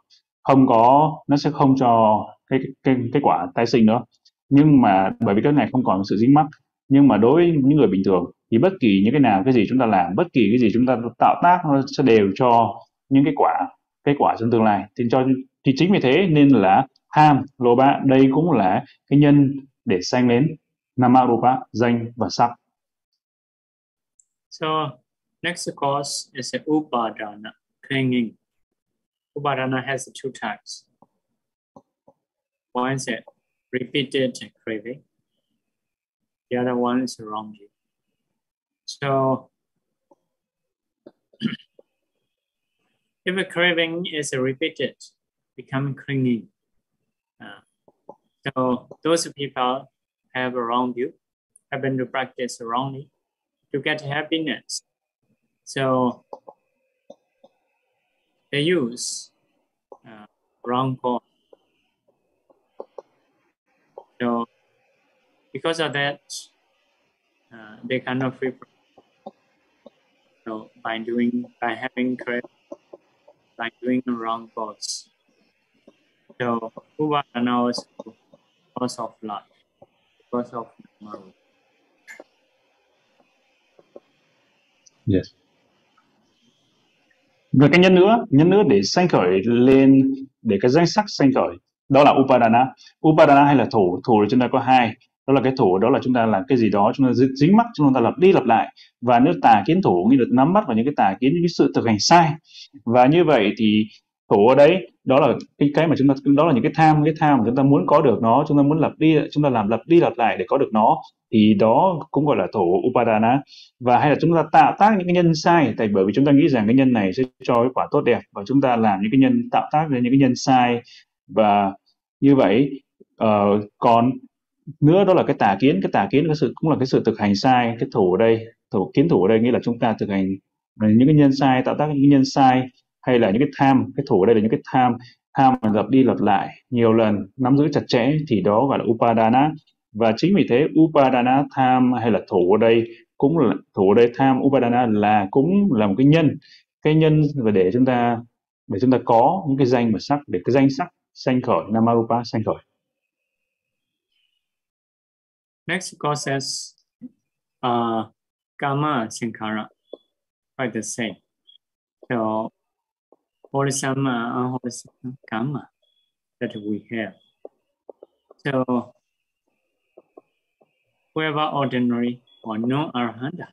không có, nó sẽ không cho cái cái, kết quả tái sinh nữa. Nhưng mà, bởi vì cái này không còn sự dính mắc. Nhưng mà đối với những người bình thường, thì bất kỳ những cái nào, cái gì chúng ta làm, bất kỳ cái gì chúng ta tạo tác, nó sẽ đều cho những cái quả kết quả trong tương lai. Thì cho, thì chính vì thế nên là ham lô ba, đây cũng là cái nhân để sanh đến namarupa danh và sắc. So, next cause is a upadana clinging upadana has two types. One is a repeated craving. The other one is wronging so if a craving is repeated become clinging uh, so those people have a wrong view, happen to practice wrongly to get happiness. So they use uh, wrong cause. So because of that, uh, they cannot free. So by doing, by having correct, by doing the wrong cause. So who are now cause of life, cause of tomorrow. Yes. Rồi cái nhân nữa, nhân nữa để sanh khởi lên, để cái danh sắc sanh khởi, đó là Upadana. Upadana hay là thủ, thủ thì chúng ta có hai, đó là cái thủ, đó là chúng ta làm cái gì đó, chúng ta dính mắc, chúng ta lặp đi lặp lại. Và nếu tà kiến thủ, như được nắm bắt vào những cái tà kiến, những cái sự thực hành sai. Và như vậy thì thủ ở đấy đó là cái cái mà chúng ta đó là những cái tham cái tham mà chúng ta muốn có được nó chúng ta muốn lặp đi chúng ta làm lặp đi lặp lại để có được nó thì đó cũng gọi là thủ upadana. Và hay là chúng ta tạo tác những cái nhân sai tại bởi vì chúng ta nghĩ rằng cái nhân này sẽ cho cái quả tốt đẹp và chúng ta làm những cái nhân tạo tác ra những cái nhân sai. Và như vậy uh, còn nữa đó là cái tà kiến cái tà kiến cái sự cũng là cái sự thực hành sai cái thủ ở đây thủ kiến thủ ở đây nghĩa là chúng ta thực hành những cái nhân sai tạo tác những cái nhân sai hay là những cái tham cái thủ ở đây là những cái tham tham mà lặp đi lặp lại nhiều lần nắm giữ chặt chẽ thì đó gọi là upadana. Và chính vì thế upadana tham hay là thủ ở đây cũng là thủ ở đây tham upadana là cũng là một cái nhân cái nhân và để chúng ta để chúng ta có những cái danh và sắc để cái danh sắc sanh khởi namarupa sanh khởi. Next causes uh, karma sankhara quite the same. So wholesome and unwholesome karma that we have. So, whoever ordinary or no arahanta,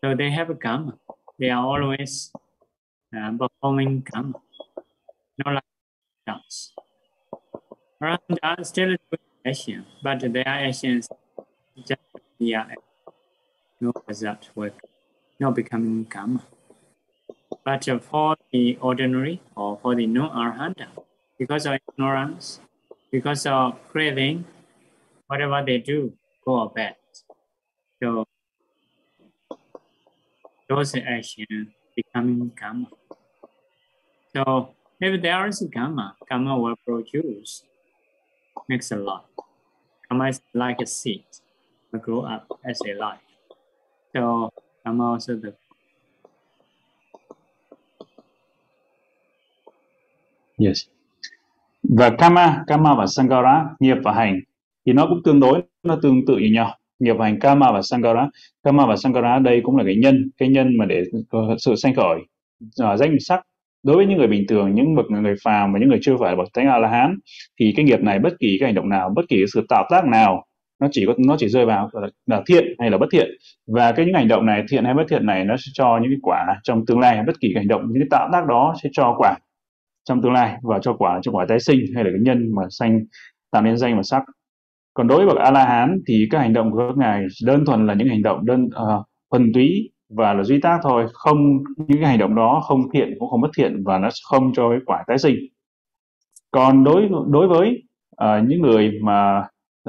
so they have a karma. They are always uh, performing karma, not like dogs. Arahanta still doing action, but their actions just yeah, no result work, not becoming karma. But for the ordinary or for the no arhanta, because of ignorance, because of craving, whatever they do go bad. So those actions becoming karma. So if there is karma, karma will produce makes a lot. Karma is like a seed, will grow up as a life. So karma also the Yes. Và karma, karma và sankhara, nghiệp và hành thì nó cũng tương đối, nó tương tự như nhau. Nghiệp và hành karma và sankhara. Karma và sankhara đây cũng là cái nhân, cái nhân mà để ờ, sự sanh khởi ờ, uh, danh sắc đối với những người bình thường những bậc người phàm và những người chưa phải là bậc thánh a la hán thì cái nghiệp này bất kỳ cái hành động nào bất kỳ cái sự tạo tác nào nó chỉ có nó chỉ rơi vào là, là thiện hay là bất thiện và cái những hành động này thiện hay bất thiện này nó sẽ cho những cái quả trong tương lai bất kỳ hành động những cái tạo tác đó sẽ cho quả trong tương lai và cho quả cho quả tái sinh hay là cái nhân mà sanh tạo nên danh và sắc. Còn đối với bậc a la hán thì các hành động của các ngài đơn thuần là những hành động đơn uh, thuần túy và là duy tác thôi. Không những cái hành động đó không thiện cũng không bất thiện và nó không cho cái quả tái sinh. Còn đối đối với uh, những người mà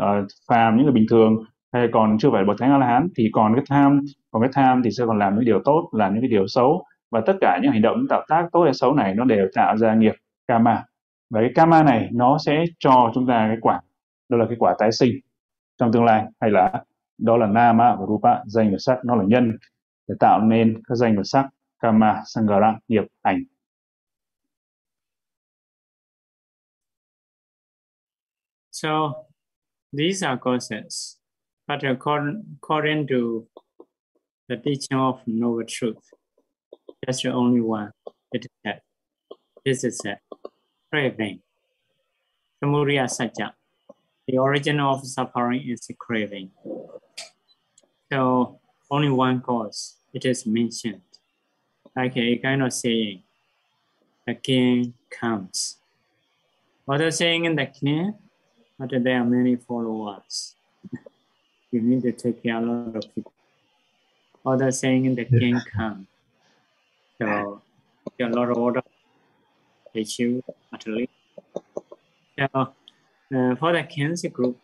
uh, phàm những người bình thường hay còn chưa phải bậc thánh a la hán thì còn cái tham còn cái tham thì sẽ còn làm những điều tốt làm những cái điều xấu và tất cả những hành động những tạo tác tốt hay xấu này nó đều tạo ra nghiệp karma. Và cái karma này nó sẽ cho chúng ta cái quả đó là cái quả tái sinh trong tương lai. Hay là đó là nama và rupa danh và sắc nó là nhân để tạo nên các danh và sắc karma sangara nghiệp ảnh. So these are causes, but according, according to the teaching of noble truth, just only one. It is that. This is a craving. Samuriya Satya. The origin of suffering is craving. So only one cause it is mentioned. Like a kind of saying, the king comes. Other saying in the king, but there are many followers. you need to take care of a lot of people. Other saying in the king comes. A lot of order issue utterly. So uh, for the cancer group,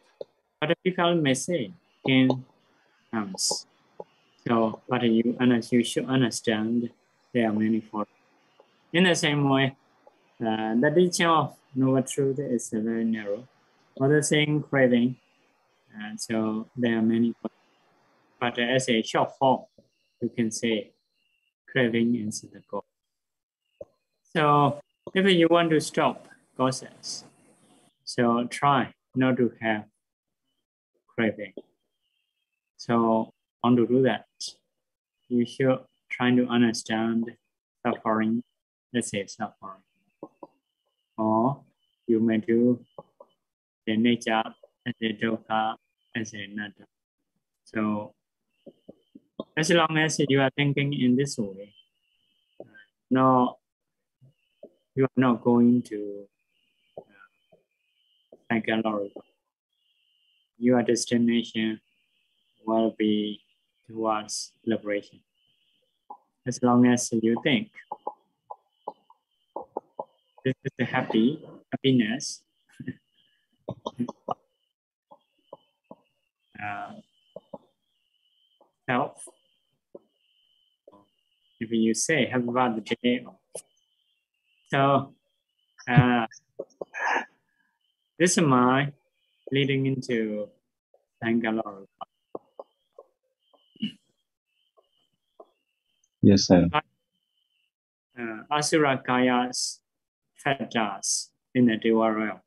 other people may say can comes. So, but you, you should understand there are many forms. In the same way, uh, the teaching of Nova truth is very narrow. For the same craving, uh, so there are many. Forms. But as a short form, you can say craving is the goal. So if you want to stop process, so try not to have craving. So want to do that, you should try to understand suffering, let's say suffering. Or you may do the nature as a dukkha, as another. So as long as you are thinking in this way, no, you are not going to uh, psychological. Your destination will be towards liberation. As long as you think this is the happy happiness. uh, self if you say happy birthday. So uh, this is my leading into Bangalore. Yes, sir. Uh, Asura Kaya's factors in the Deva realm.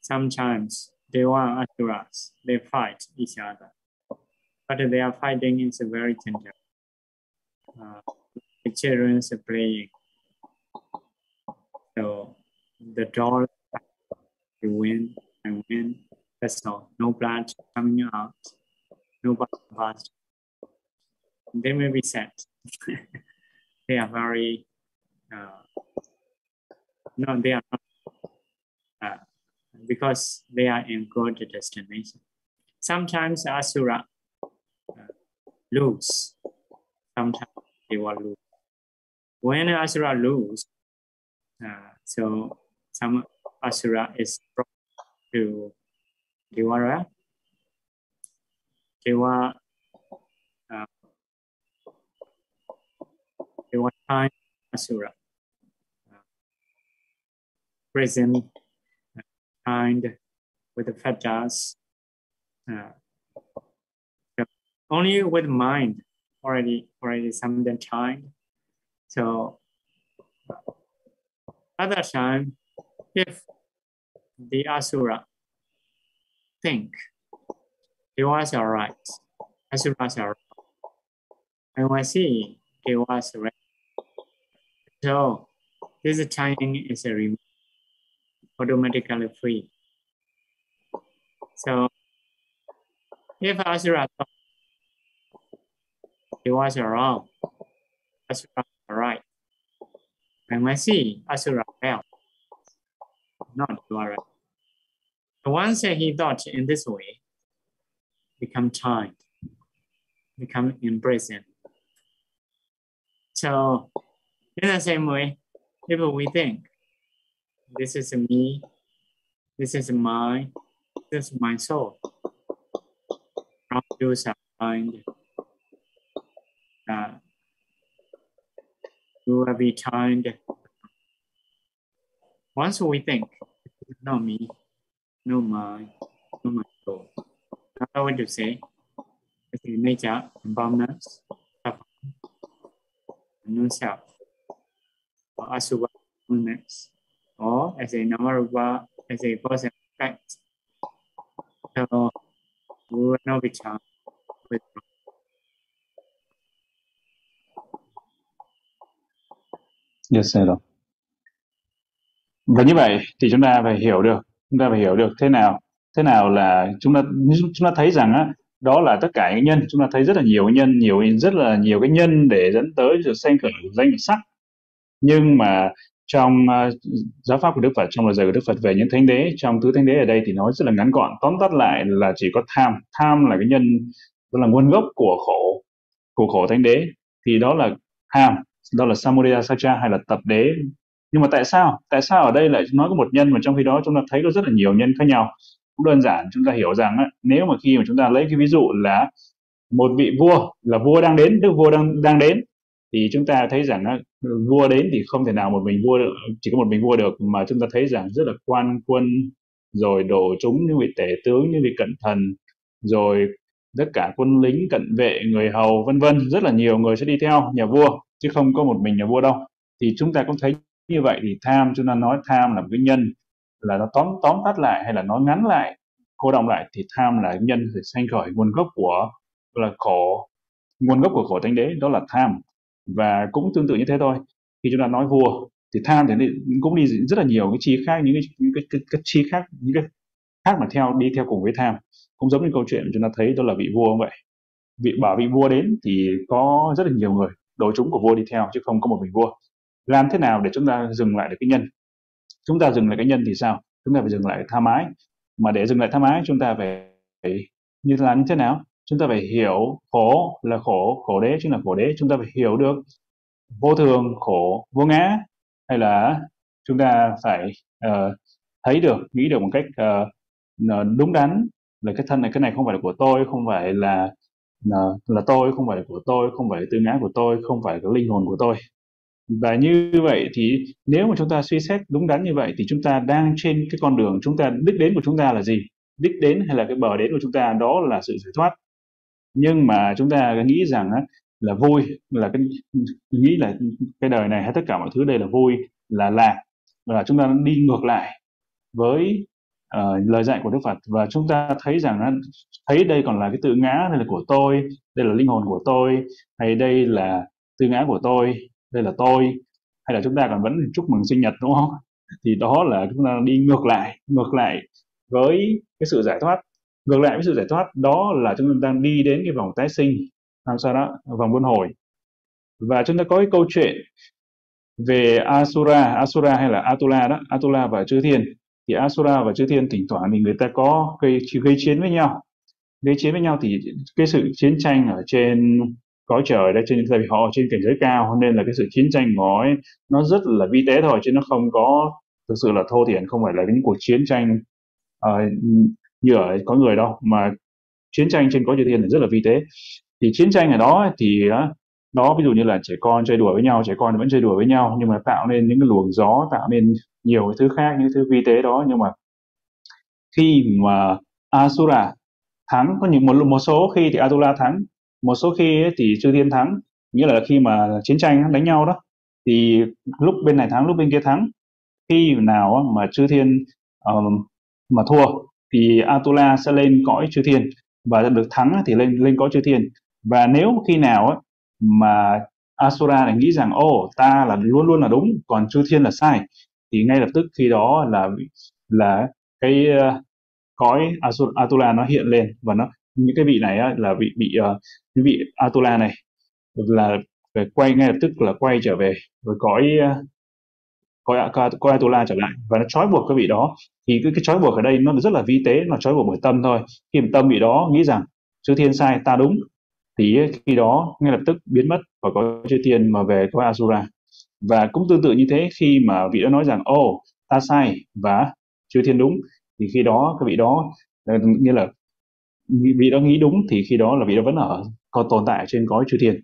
Sometimes Deva and Asuras, they fight each other. But they are fighting is very tender uh, the children are playing. So the doll they win and win. That's all. No blood coming out. No blood. They may be sad. they are very. Uh, no, they are not. Uh, because they are in good destination. Sometimes Asura uh, lose. Sometimes they will lose. When Asura lose, uh, so some Asura is brought to Devara. Deva, uh, Deva time Asura. Uh, present uh, kind with the fetters. Uh, only with mind already already something time. So other time, if the asura think it was all right, asuras are right. And I see it was right. So this timing is a remote, automatically free. So if asura thought it was wrong. Asura And I see Asura well. Not are right. once he thought in this way, become tied, become imprisoned. So in the same way, if we think this is me, this is my, this is my soul, from find that you will be tied. Once we think, not me, no my, no my soul. How would to say? As a nature, impermanence, non-self, or asubha, oneness, or as a namarupa, as a person fact. So we will not be charged with Yes, sir. Và như vậy thì chúng ta phải hiểu được, chúng ta phải hiểu được thế nào, thế nào là chúng ta chúng ta thấy rằng á đó là tất cả những nhân, chúng ta thấy rất là nhiều nhân, nhiều rất là nhiều cái nhân để dẫn tới sự sanh khởi của danh sắc. Nhưng mà trong uh, giáo pháp của Đức Phật trong lời dạy của Đức Phật về những thánh đế trong tứ thánh đế ở đây thì nói rất là ngắn gọn tóm tắt lại là chỉ có tham tham là cái nhân đó là nguồn gốc của khổ của khổ thánh đế thì đó là tham đó là samudaya sacha hay là tập đế. Nhưng mà tại sao? Tại sao ở đây lại nói có một nhân mà trong khi đó chúng ta thấy có rất là nhiều nhân khác nhau? Cũng đơn giản chúng ta hiểu rằng á, nếu mà khi mà chúng ta lấy cái ví dụ là một vị vua là vua đang đến đức vua đang đang đến thì chúng ta thấy rằng á, vua đến thì không thể nào một mình vua được, chỉ có một mình vua được mà chúng ta thấy rằng rất là quan quân rồi đổ chúng những vị tể tướng những vị cận thần rồi tất cả quân lính cận vệ người hầu vân vân. Rất là nhiều người sẽ đi theo nhà vua chứ không có một mình nhà vua đâu. Thì chúng ta cũng thấy như vậy thì tham chúng ta nói tham là một cái nhân là nó tóm tóm tắt lại hay là nó ngắn lại cô động lại thì tham là nhân để sanh khởi nguồn gốc của là khổ nguồn gốc của khổ thánh đế đó là tham. Và cũng tương tự như thế thôi. Khi chúng ta nói vua thì tham thì cũng đi rất là nhiều cái chi khác những cái những cái, cái, cái chi khác những cái khác mà theo đi theo cùng với tham. Cũng giống như câu chuyện chúng ta thấy đó là vị vua vậy. Vị bảo vị vua đến thì có rất là nhiều người đội chúng của vua đi theo chứ không có một mình vua. Làm thế nào để chúng ta dừng lại được cái nhân? Chúng ta dừng lại cái nhân thì sao? Chúng ta phải dừng lại tham ái mà để dừng lại tham ái chúng ta phải, phải như là như thế nào? Chúng ta phải hiểu khổ là khổ khổ đế chính là khổ đế. Chúng ta phải hiểu được vô thường khổ vô ngã. Hay là chúng ta phải uh, thấy được nghĩ được một cách uh, đúng đắn là cái thân này cái này không phải là của tôi không phải là là, là tôi không phải là của tôi không phải là tư ngã của tôi không phải là cái linh hồn của tôi. Và như vậy thì nếu mà chúng ta suy xét đúng đắn như vậy thì chúng ta đang trên cái con đường chúng ta đích đến của chúng ta là gì? Đích đến hay là cái bờ đến của chúng ta đó là sự giải thoát. Nhưng mà chúng ta nghĩ rằng là vui là cái nghĩ là cái đời này hay tất cả mọi thứ đây là vui là lạc. Là chúng ta đi ngược lại với uh, lời dạy của Đức Phật. Và chúng ta thấy rằng thấy đây còn là cái tự ngã đây là của tôi đây là linh hồn của tôi hay đây là tự ngã của tôi đây là tôi hay là chúng ta còn vẫn chúc mừng sinh nhật đúng không? Thì đó là chúng ta đi ngược lại ngược lại với cái sự giải thoát. Ngược lại với sự giải thoát đó là chúng ta đang đi đến cái vòng tái sinh. Làm sao đó? Vòng luân hồi. Và chúng ta có cái câu chuyện về Asura Asura hay là Atula đó Atula và chư thiên thì Asura và chư thiên thỉnh thoảng thì người ta có gây gây chiến với nhau. Gây chiến với nhau thì cái sự chiến tranh ở trên cõi trời đây trên tại vì họ ở trên cảnh giới cao nên là cái sự chiến tranh của ấy, nó rất là vi tế thôi chứ nó không có thực sự là thô thiển không phải là những cuộc chiến tranh uh, như ở có người đâu mà chiến tranh trên cõi chư thiên là rất là vi tế. Thì chiến tranh ở đó thì nó ví dụ như là trẻ con chơi đùa với nhau trẻ con vẫn chơi đùa với nhau nhưng mà tạo nên những cái luồng gió tạo nên nhiều cái thứ khác những thứ vi tế đó. Nhưng mà khi mà Asura thắng có những một một số khi thì Atula thắng một số khi ấy, thì chư thiên thắng. Nghĩa là khi mà chiến tranh đánh nhau đó thì lúc bên này thắng lúc bên kia thắng. Khi nào mà chư thiên um, mà thua thì Atula sẽ lên cõi chư thiên. Và được thắng thì lên lên cõi chư thiên. Và nếu khi nào ấy, mà Asura lại nghĩ rằng ô ta là luôn luôn là đúng còn chư thiên là sai thì ngay lập tức khi đó là là cái uh, cõi Atula nó hiện lên và nó những cái vị này á, là vị bị uh, ờ, những vị Atula này là phải quay ngay lập tức là quay trở về với cõi uh, cõi coi trở lại. Và nó trói buộc cái vị đó. Thì cái, cái trói buộc ở đây nó rất là vi tế nó trói buộc bởi tâm thôi. Khi mà tâm vị đó nghĩ rằng chư thiên sai ta đúng thì khi đó ngay lập tức biến mất và có chư thiên mà về cõi Asura và cũng tương tự như thế khi mà vị đó nói rằng ô oh, ta sai và chư thiên đúng thì khi đó cái vị đó ờ, như là vị đó nghĩ đúng thì khi đó là vị đó vẫn ở còn tồn tại trên cõi chư thiên.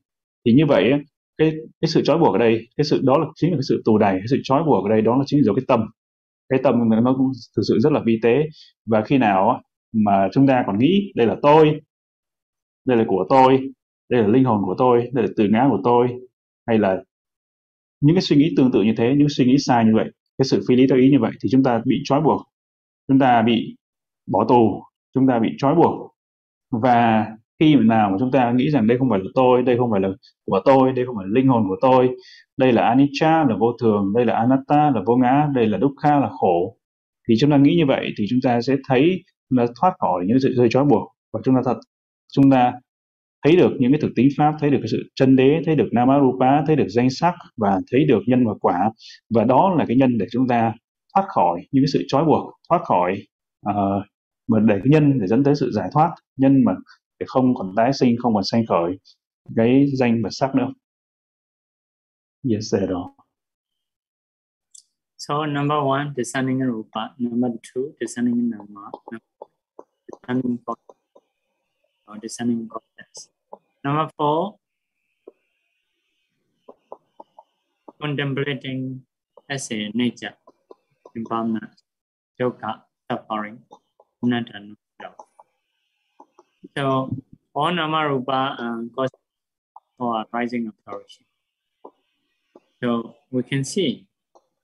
Thì như vậy cái cái sự trói buộc ở đây cái sự đó là chính là cái sự tù đày cái sự trói buộc ở đây đó là chính là cái tâm. Cái tâm nó cũng thực sự rất là vi tế. Và khi nào mà chúng ta còn nghĩ đây là tôi đây là của tôi đây là linh hồn của tôi đây là từ ngã của tôi hay là những cái suy nghĩ tương tự như thế, những suy nghĩ sai như vậy, cái sự phi lý theo ý như vậy thì chúng ta bị trói buộc, chúng ta bị bỏ tù, chúng ta bị trói buộc. Và khi nào mà chúng ta nghĩ rằng đây không phải là tôi, đây không phải là của tôi, đây không phải là linh hồn của tôi, đây là anicca, là vô thường, đây là anatta, là vô ngã, đây là dukkha, là khổ, thì chúng ta nghĩ như vậy thì chúng ta sẽ thấy chúng ta thoát khỏi những sự rơi trói buộc và chúng ta thật, chúng ta thấy được những cái thực tính pháp thấy được cái sự chân đế thấy được namarupa thấy được danh sắc và thấy được nhân và quả và đó là cái nhân để chúng ta thoát khỏi những cái sự trói buộc thoát khỏi uh, mà để cái nhân để dẫn tới sự giải thoát nhân mà để không còn tái sinh không còn sanh khởi cái danh và sắc nữa yes đó So number one, discerning rupa. Number two, discerning nama. Discerning God or discerning Godness. Number four, contemplating as a nature, impermanence, yoga, suffering, anatta, So all nama rupa um, cause for rising authority. So we can see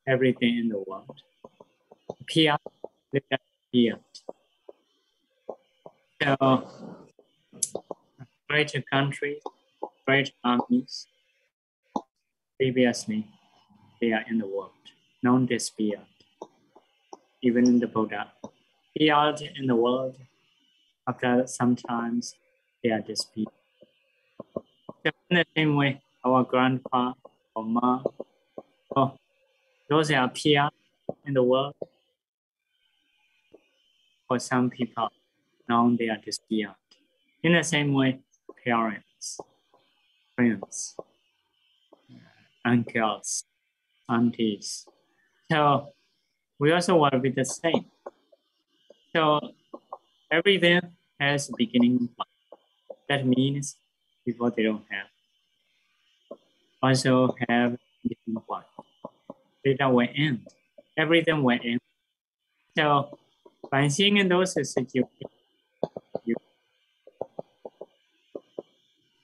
everything in the world. Appear, appeared. So great countries, great armies, previously they are in the world, known non disappeared. Even in the Buddha, appeared in the world after sometimes they are disappeared. In the same way, our grandpa or mom, oh, those are appear in the world. For some people, now they are disappeared. In the same way, parents, friends, uncles, aunties. So we also want to be the same. So everything has a beginning That means before they don't have. Also have beginning point. Later will end. Everything will end. So by seeing in those situations, you,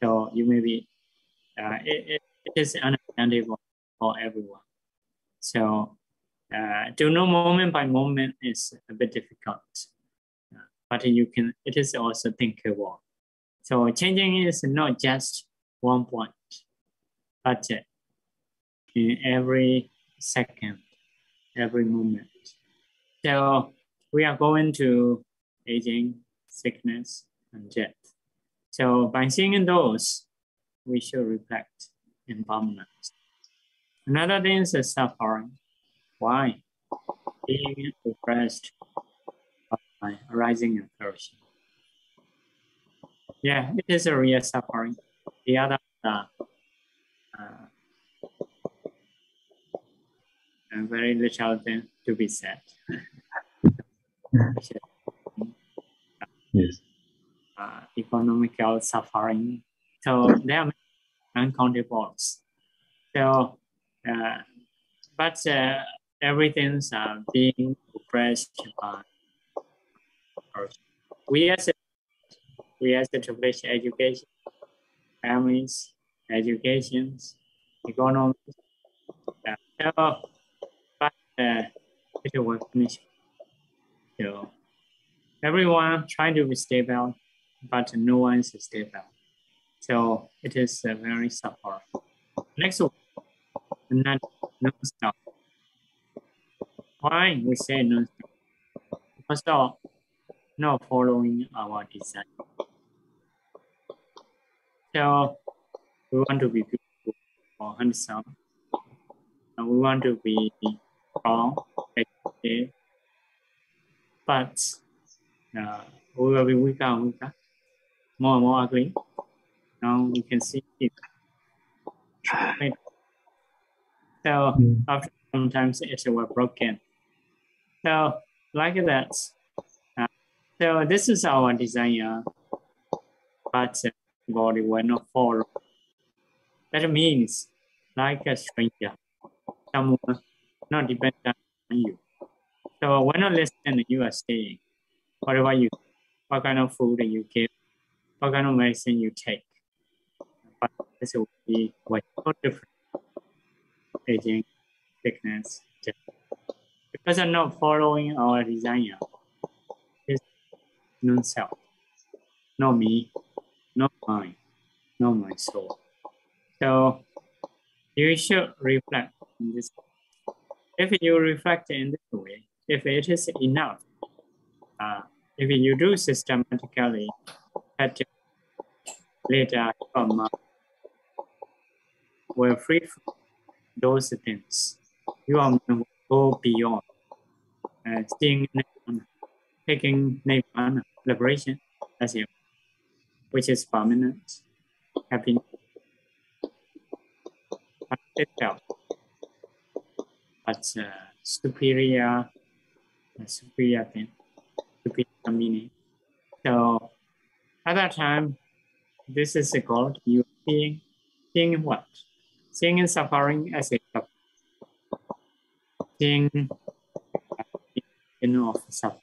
so you may be, uh, it, it, is understandable for everyone. So uh, to know moment by moment is a bit difficult but you can, it is also thinkable. So changing is not just one point, but in every second, every moment. So we are going to aging, sickness, and death. So by seeing those, we should reflect in impermanence. Another thing is suffering. Why? Being depressed arising and flourishing. Yeah, it is a real suffering. The other uh, uh, very little thing to be said. yes. Uh, economical suffering. So there are uncountables. So, uh, but uh, everything's uh, being oppressed by we as a, we as a Turkish education, families, educations, economy, uh, but uh, it was finished. So everyone trying to be stable, but no one is stable. So it is uh, very suffering. Next one, not non-stop. Why we say non-stop? First of all, not following our design. So we want to be beautiful or handsome. And we want to be strong, effective. But uh, we will be weaker and weaker, more and more ugly. Now we can see it. So Mm. after sometimes it will broken. So like that. Uh, so this is our desire, but uh, body will not follow. That means like a stranger, someone not dependent on you. So when you listen, you are saying whatever you, what kind of food you give, what kind of medicine you take. This will be way so different. Aging, thickness. Because I'm not following our designer. It's non-self, not me, not mine, not my soul. So you should reflect in this. If you reflect in this way, if it is enough, uh, if you do systematically, that later come will free from those things. You are will go beyond uh, seeing nirvana, taking nirvana, liberation as you, which is permanent happiness itself, but uh, superior, uh, superior thing, superior meaning. So at that time, this is called you seeing, seeing what? Seeing suffering as a suffering. Seeing in of suffering.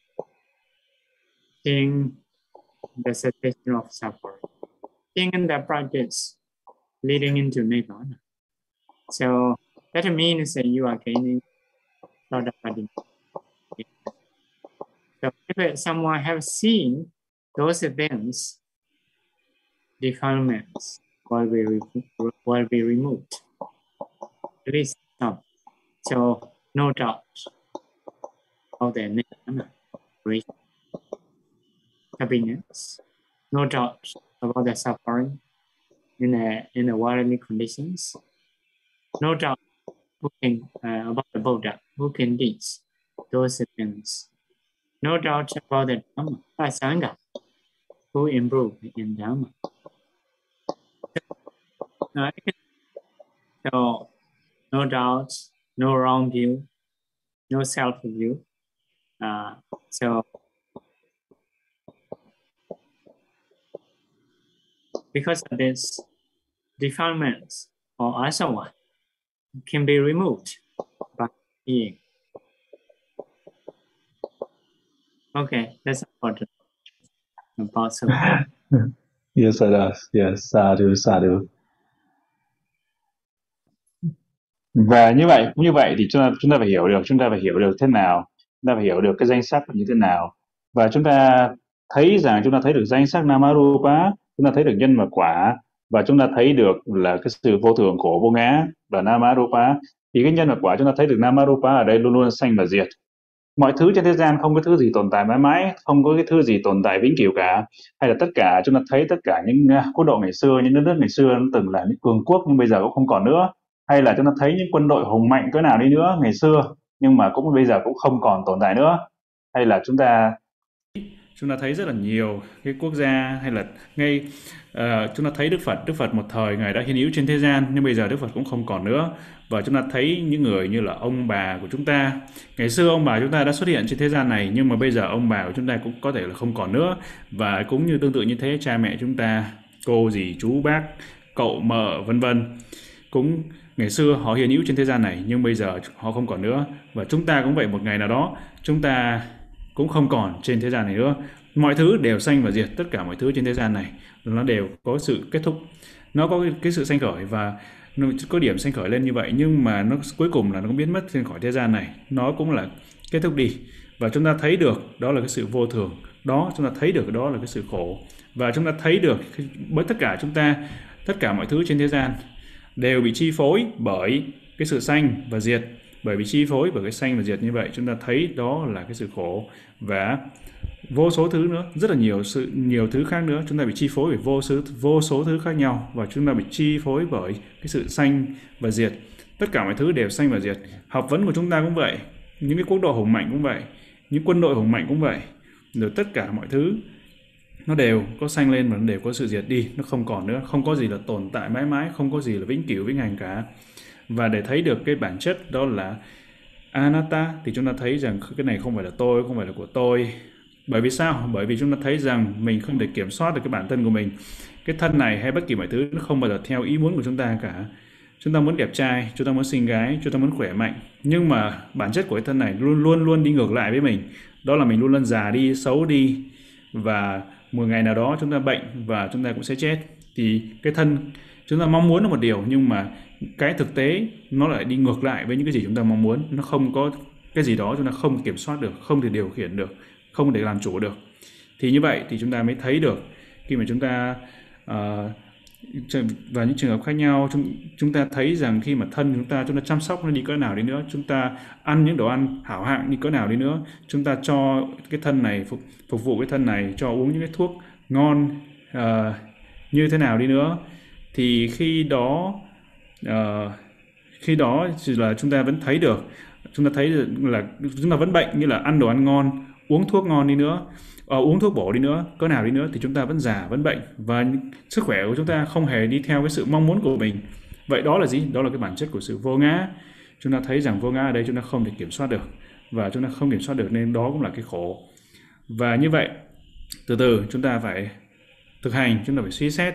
Seeing the cessation of suffering. Seeing the practice leading into nirvana. So that means that you are gaining body. So if someone have seen those things, defilements will be will be removed. Least some. So no doubt of the happiness. No doubt about the suffering in the in the worldly conditions no doubt who can uh, about the Buddha, who can teach those things. No doubt about the Dhamma, Sangha, who improve in Dhamma. Uh, so, no doubt, no wrong view, no self view. Uh, so, because of this defilements or asava, can be removed by being. Okay, that's important. So Yes, it does. Yes, sadhu, sadhu. Và như vậy, như vậy thì chúng ta chúng ta phải hiểu được, chúng ta phải hiểu được thế nào, chúng ta phải hiểu được cái danh sắc như thế nào. Và chúng ta thấy rằng chúng ta thấy được danh sắc Namarupa, chúng ta thấy được nhân và quả và chúng ta thấy được là cái sự vô thường của vô ngã và Namarupa. Thì cái nhân và quả chúng ta thấy được Namarupa ở đây luôn luôn sanh và diệt. Mọi thứ trên thế gian không có thứ gì tồn tại mãi mãi, không có cái thứ gì tồn tại vĩnh cửu cả. Hay là tất cả chúng ta thấy tất cả những à, quốc độ ngày xưa, những đất nước ngày xưa nó từng là những cường quốc nhưng bây giờ cũng không còn nữa. Hay là chúng ta thấy những quân đội hùng mạnh cỡ nào đi nữa ngày xưa nhưng mà cũng bây giờ cũng không còn tồn tại nữa. Hay là chúng ta chúng ta thấy rất là nhiều cái quốc gia hay là ngay uh, chúng ta thấy Đức Phật Đức Phật một thời ngài đã hiện hữu trên thế gian nhưng bây giờ Đức Phật cũng không còn nữa. Và chúng ta thấy những người như là ông bà của chúng ta. Ngày xưa ông bà chúng ta đã xuất hiện trên thế gian này nhưng mà bây giờ ông bà của chúng ta cũng có thể là không còn nữa. Và cũng như tương tự như thế cha mẹ chúng ta cô dì chú bác cậu mợ vân vân cũng ngày xưa họ hiền hữu trên thế gian này nhưng bây giờ họ không còn nữa. Và chúng ta cũng vậy một ngày nào đó chúng ta cũng không còn trên thế gian này nữa. Mọi thứ đều sanh và diệt tất cả mọi thứ trên thế gian này nó đều có sự kết thúc. Nó có cái, sự sanh khởi và nó có điểm sanh khởi lên như vậy nhưng mà nó cuối cùng là nó cũng biến mất trên khỏi thế gian này. Nó cũng là kết thúc đi. Và chúng ta thấy được đó là cái sự vô thường. Đó chúng ta thấy được đó là cái sự khổ. Và chúng ta thấy được bởi tất cả chúng ta tất cả mọi thứ trên thế gian đều bị chi phối bởi cái sự sanh và diệt. Bởi bị chi phối bởi cái sanh và diệt như vậy, chúng ta thấy đó là cái sự khổ và vô số thứ nữa, rất là nhiều sự, nhiều thứ khác nữa. Chúng ta bị chi phối bởi vô số vô số thứ khác nhau và chúng ta bị chi phối bởi cái sự sanh và diệt. Tất cả mọi thứ đều sanh và diệt. Học vấn của chúng ta cũng vậy, những cái quốc độ hùng mạnh cũng vậy, những quân đội hùng mạnh cũng vậy. Rồi tất cả mọi thứ nó đều có sanh lên và nó đều có sự diệt đi, nó không còn nữa, không có gì là tồn tại mãi mãi, không có gì là vĩnh cửu, vĩnh hằng cả. Và để thấy được cái bản chất đó là anatta thì chúng ta thấy rằng cái này không phải là tôi, không phải là của tôi. Bởi vì sao? Bởi vì chúng ta thấy rằng mình không thể kiểm soát được cái bản thân của mình. Cái thân này hay bất kỳ mọi thứ nó không bao giờ theo ý muốn của chúng ta cả. Chúng ta muốn đẹp trai, chúng ta muốn xinh gái, chúng ta muốn khỏe mạnh. Nhưng mà bản chất của cái thân này luôn luôn luôn đi ngược lại với mình. Đó là mình luôn luôn già đi, xấu đi. Và một ngày nào đó chúng ta bệnh và chúng ta cũng sẽ chết. Thì cái thân chúng ta mong muốn là một điều nhưng mà cái thực tế nó lại đi ngược lại với những cái gì chúng ta mong muốn. Nó không có cái gì đó chúng ta không kiểm soát được không thể điều khiển được không thể làm chủ được. Thì như vậy thì chúng ta mới thấy được khi mà chúng ta uh, và những trường hợp khác nhau chúng chúng ta thấy rằng khi mà thân chúng ta chúng ta chăm sóc nó đi cỡ nào đi nữa chúng ta ăn những đồ ăn hảo hạng đi cỡ nào đi nữa chúng ta cho cái thân này phục phục vụ cái thân này cho uống những cái thuốc ngon uh, như thế nào đi nữa thì khi đó uh, khi đó thì là chúng ta vẫn thấy được chúng ta thấy là chúng ta vẫn bệnh như là ăn đồ ăn ngon uống thuốc ngon đi nữa uh, uống thuốc bổ đi nữa cỡ nào đi nữa thì chúng ta vẫn già vẫn bệnh. Và sức khỏe của chúng ta không hề đi theo cái sự mong muốn của mình. Vậy đó là gì? Đó là cái bản chất của sự vô ngã. Chúng ta thấy rằng vô ngã ở đây chúng ta không thể kiểm soát được và chúng ta không kiểm soát được nên đó cũng là cái khổ. Và như vậy từ từ chúng ta phải thực hành chúng ta phải suy xét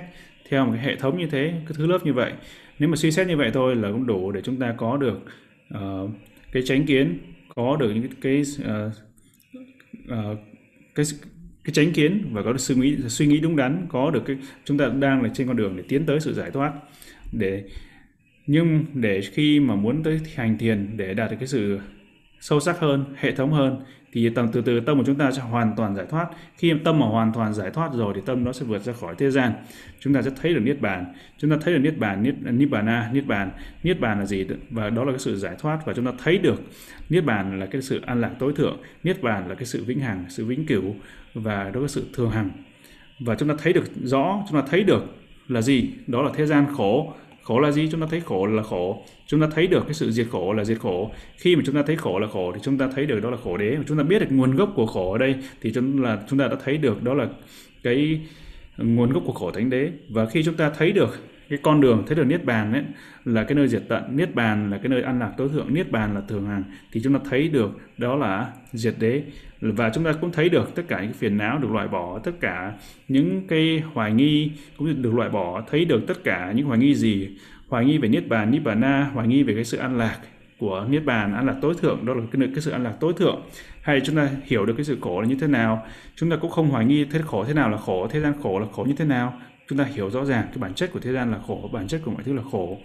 theo một cái hệ thống như thế cái thứ lớp như vậy. Nếu mà suy xét như vậy thôi là cũng đủ để chúng ta có được uh, cái tránh kiến có được những cái, cái uh, uh, cái cái tránh kiến và có được suy nghĩ suy nghĩ đúng đắn, có được cái, chúng ta đang là trên con đường để tiến tới sự giải thoát. Để, nhưng để khi mà muốn tới hành thiền để đạt được cái sự sâu sắc hơn, hệ thống hơn, thì tầng từ từ tâm của chúng ta sẽ hoàn toàn giải thoát. Khi tâm mà hoàn toàn giải thoát rồi thì tâm nó sẽ vượt ra khỏi thế gian. Chúng ta sẽ thấy được niết bàn. Chúng ta thấy được niết bàn, niết niết bàn a, niết bàn. Niết bàn là gì? Và đó là cái sự giải thoát và chúng ta thấy được niết bàn là cái sự an lạc tối thượng. Niết bàn là cái sự vĩnh hằng, sự vĩnh cửu và đó là sự thường hằng. Và chúng ta thấy được rõ, chúng ta thấy được là gì? Đó là thế gian khổ khổ là gì? Chúng ta thấy khổ là khổ. Chúng ta thấy được cái sự diệt khổ là diệt khổ. Khi mà chúng ta thấy khổ là khổ thì chúng ta thấy được đó là khổ đế. Chúng ta biết được nguồn gốc của khổ ở đây thì chúng là, chúng ta đã thấy được đó là cái nguồn gốc của khổ thánh đế. Và khi chúng ta thấy được cái con đường thấy được niết bàn ấy là cái nơi diệt tận. Niết bàn là cái nơi an lạc tối thượng. Niết bàn là thường hằng thì chúng ta thấy được đó là diệt đế. Và chúng ta cũng thấy được tất cả những phiền não được loại bỏ. Tất cả những cái hoài nghi cũng được loại bỏ. Thấy được tất cả những hoài nghi gì? Hoài nghi về niết bàn niết bàn na hoài nghi về cái sự an lạc của niết bàn an lạc tối thượng. Đó là cái cái sự an lạc tối thượng. Hay chúng ta hiểu được cái sự khổ là như thế nào? Chúng ta cũng không hoài nghi thế khổ thế nào là khổ, thế gian khổ là khổ như thế nào? Chúng ta hiểu rõ ràng cái bản chất của thế gian là khổ bản chất của mọi thứ là khổ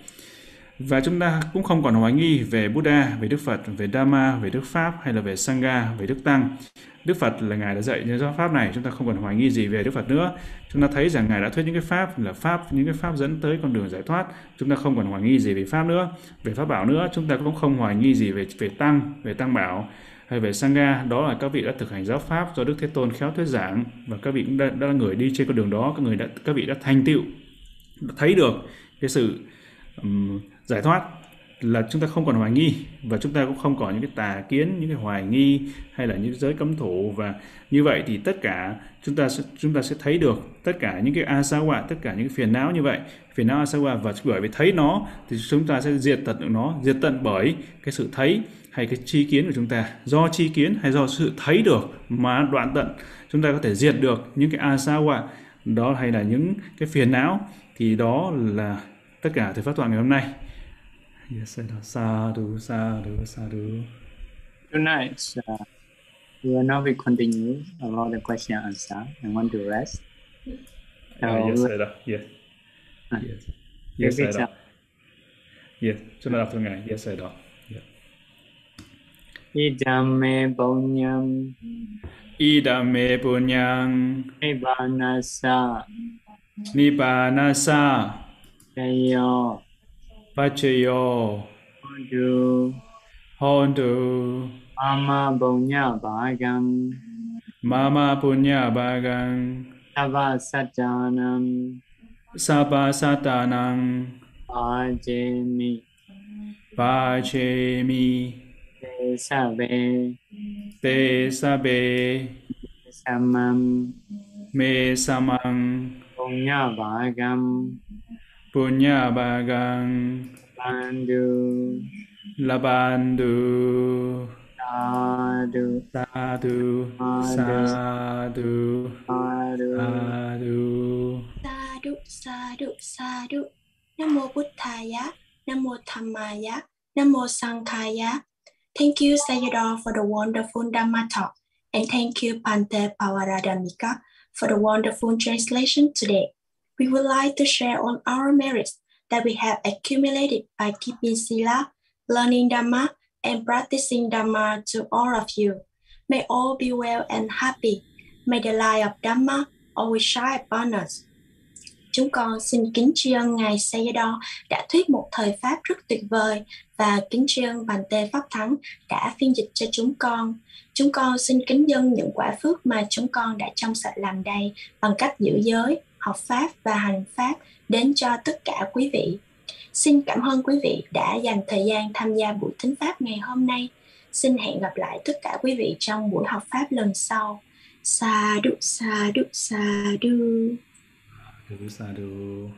và chúng ta cũng không còn hoài nghi về Buddha, về Đức Phật, về Dharma, về Đức Pháp hay là về Sangha, về Đức Tăng. Đức Phật là Ngài đã dạy những giáo pháp này, chúng ta không còn hoài nghi gì về Đức Phật nữa. Chúng ta thấy rằng Ngài đã thuyết những cái pháp là pháp, những cái pháp dẫn tới con đường giải thoát. Chúng ta không còn hoài nghi gì về pháp nữa, về pháp bảo nữa. Chúng ta cũng không hoài nghi gì về về tăng, về tăng bảo hay về Sangha. Đó là các vị đã thực hành giáo pháp do Đức Thế Tôn khéo thuyết giảng và các vị cũng đã, đã là người đi trên con đường đó, các người đã các vị đã thành tựu, đã thấy được cái sự um, giải thoát là chúng ta không còn hoài nghi và chúng ta cũng không có những cái tà kiến những cái hoài nghi hay là những giới cấm thủ và như vậy thì tất cả chúng ta sẽ chúng ta sẽ thấy được tất cả những cái asawa tất cả những cái phiền não như vậy phiền não asawa và bởi vì thấy nó thì chúng ta sẽ diệt tận được nó diệt tận bởi cái sự thấy hay cái chi kiến của chúng ta do chi kiến hay do sự thấy được mà đoạn tận chúng ta có thể diệt được những cái asawa đó hay là những cái phiền não thì đó là tất cả thời pháp thoại ngày hôm nay Yes, sadhu, sadhu, sadhu. Tonight, uh, we will now be continue about the question and answer. I want to rest. So, uh, yes, Sada. Yes. Uh, yes. Yes, Sada. Yes. Chúng ta đọc từng ngày. Yes, Sada. Yeah. Idame punyam. Idame punyam. Nibbanasa. Nibbanasa. Kayo. Pachayo Hondu Hondu Mama Punya Bhagam Mama Punya Bhagam Sava Satanam Sabha Satanang Ajemi Vachemi Te Sabe Te Sabe Samam Me Samang Punya Bhagam Punya Bagang Bandu Labandu Sadhu Sadhu Sadhu Sadhu Sadhu, sadhu, sadhu. Nam mô Buddhaya, Nam mô Dhammaya, Nam mô Sankhaya. Thank you, Sayadaw, for the wonderful Dhamma talk. And thank you, Pante Pawaradamika, for the wonderful translation today. We would like to share on our merits that we have accumulated by keeping Sila, learning Dhamma, and practicing Dhamma to all of you. May all be well and happy. May the light of Dhamma always shine upon us. Chúng con xin kính tri ân Ngài Sayadaw đã thuyết một thời Pháp rất tuyệt vời và kính tri ân Bàn Tê Pháp Thắng đã phiên dịch cho chúng con. Chúng con xin kính dâng những quả phước mà chúng con đã trong sạch làm đây bằng cách giữ giới, học Pháp và hành Pháp đến cho tất cả quý vị. Xin cảm ơn quý vị đã dành thời gian tham gia buổi thính Pháp ngày hôm nay. Xin hẹn gặp lại tất cả quý vị trong buổi học Pháp lần sau. Sa đu sa đu sa đu. Sadhu Sadhu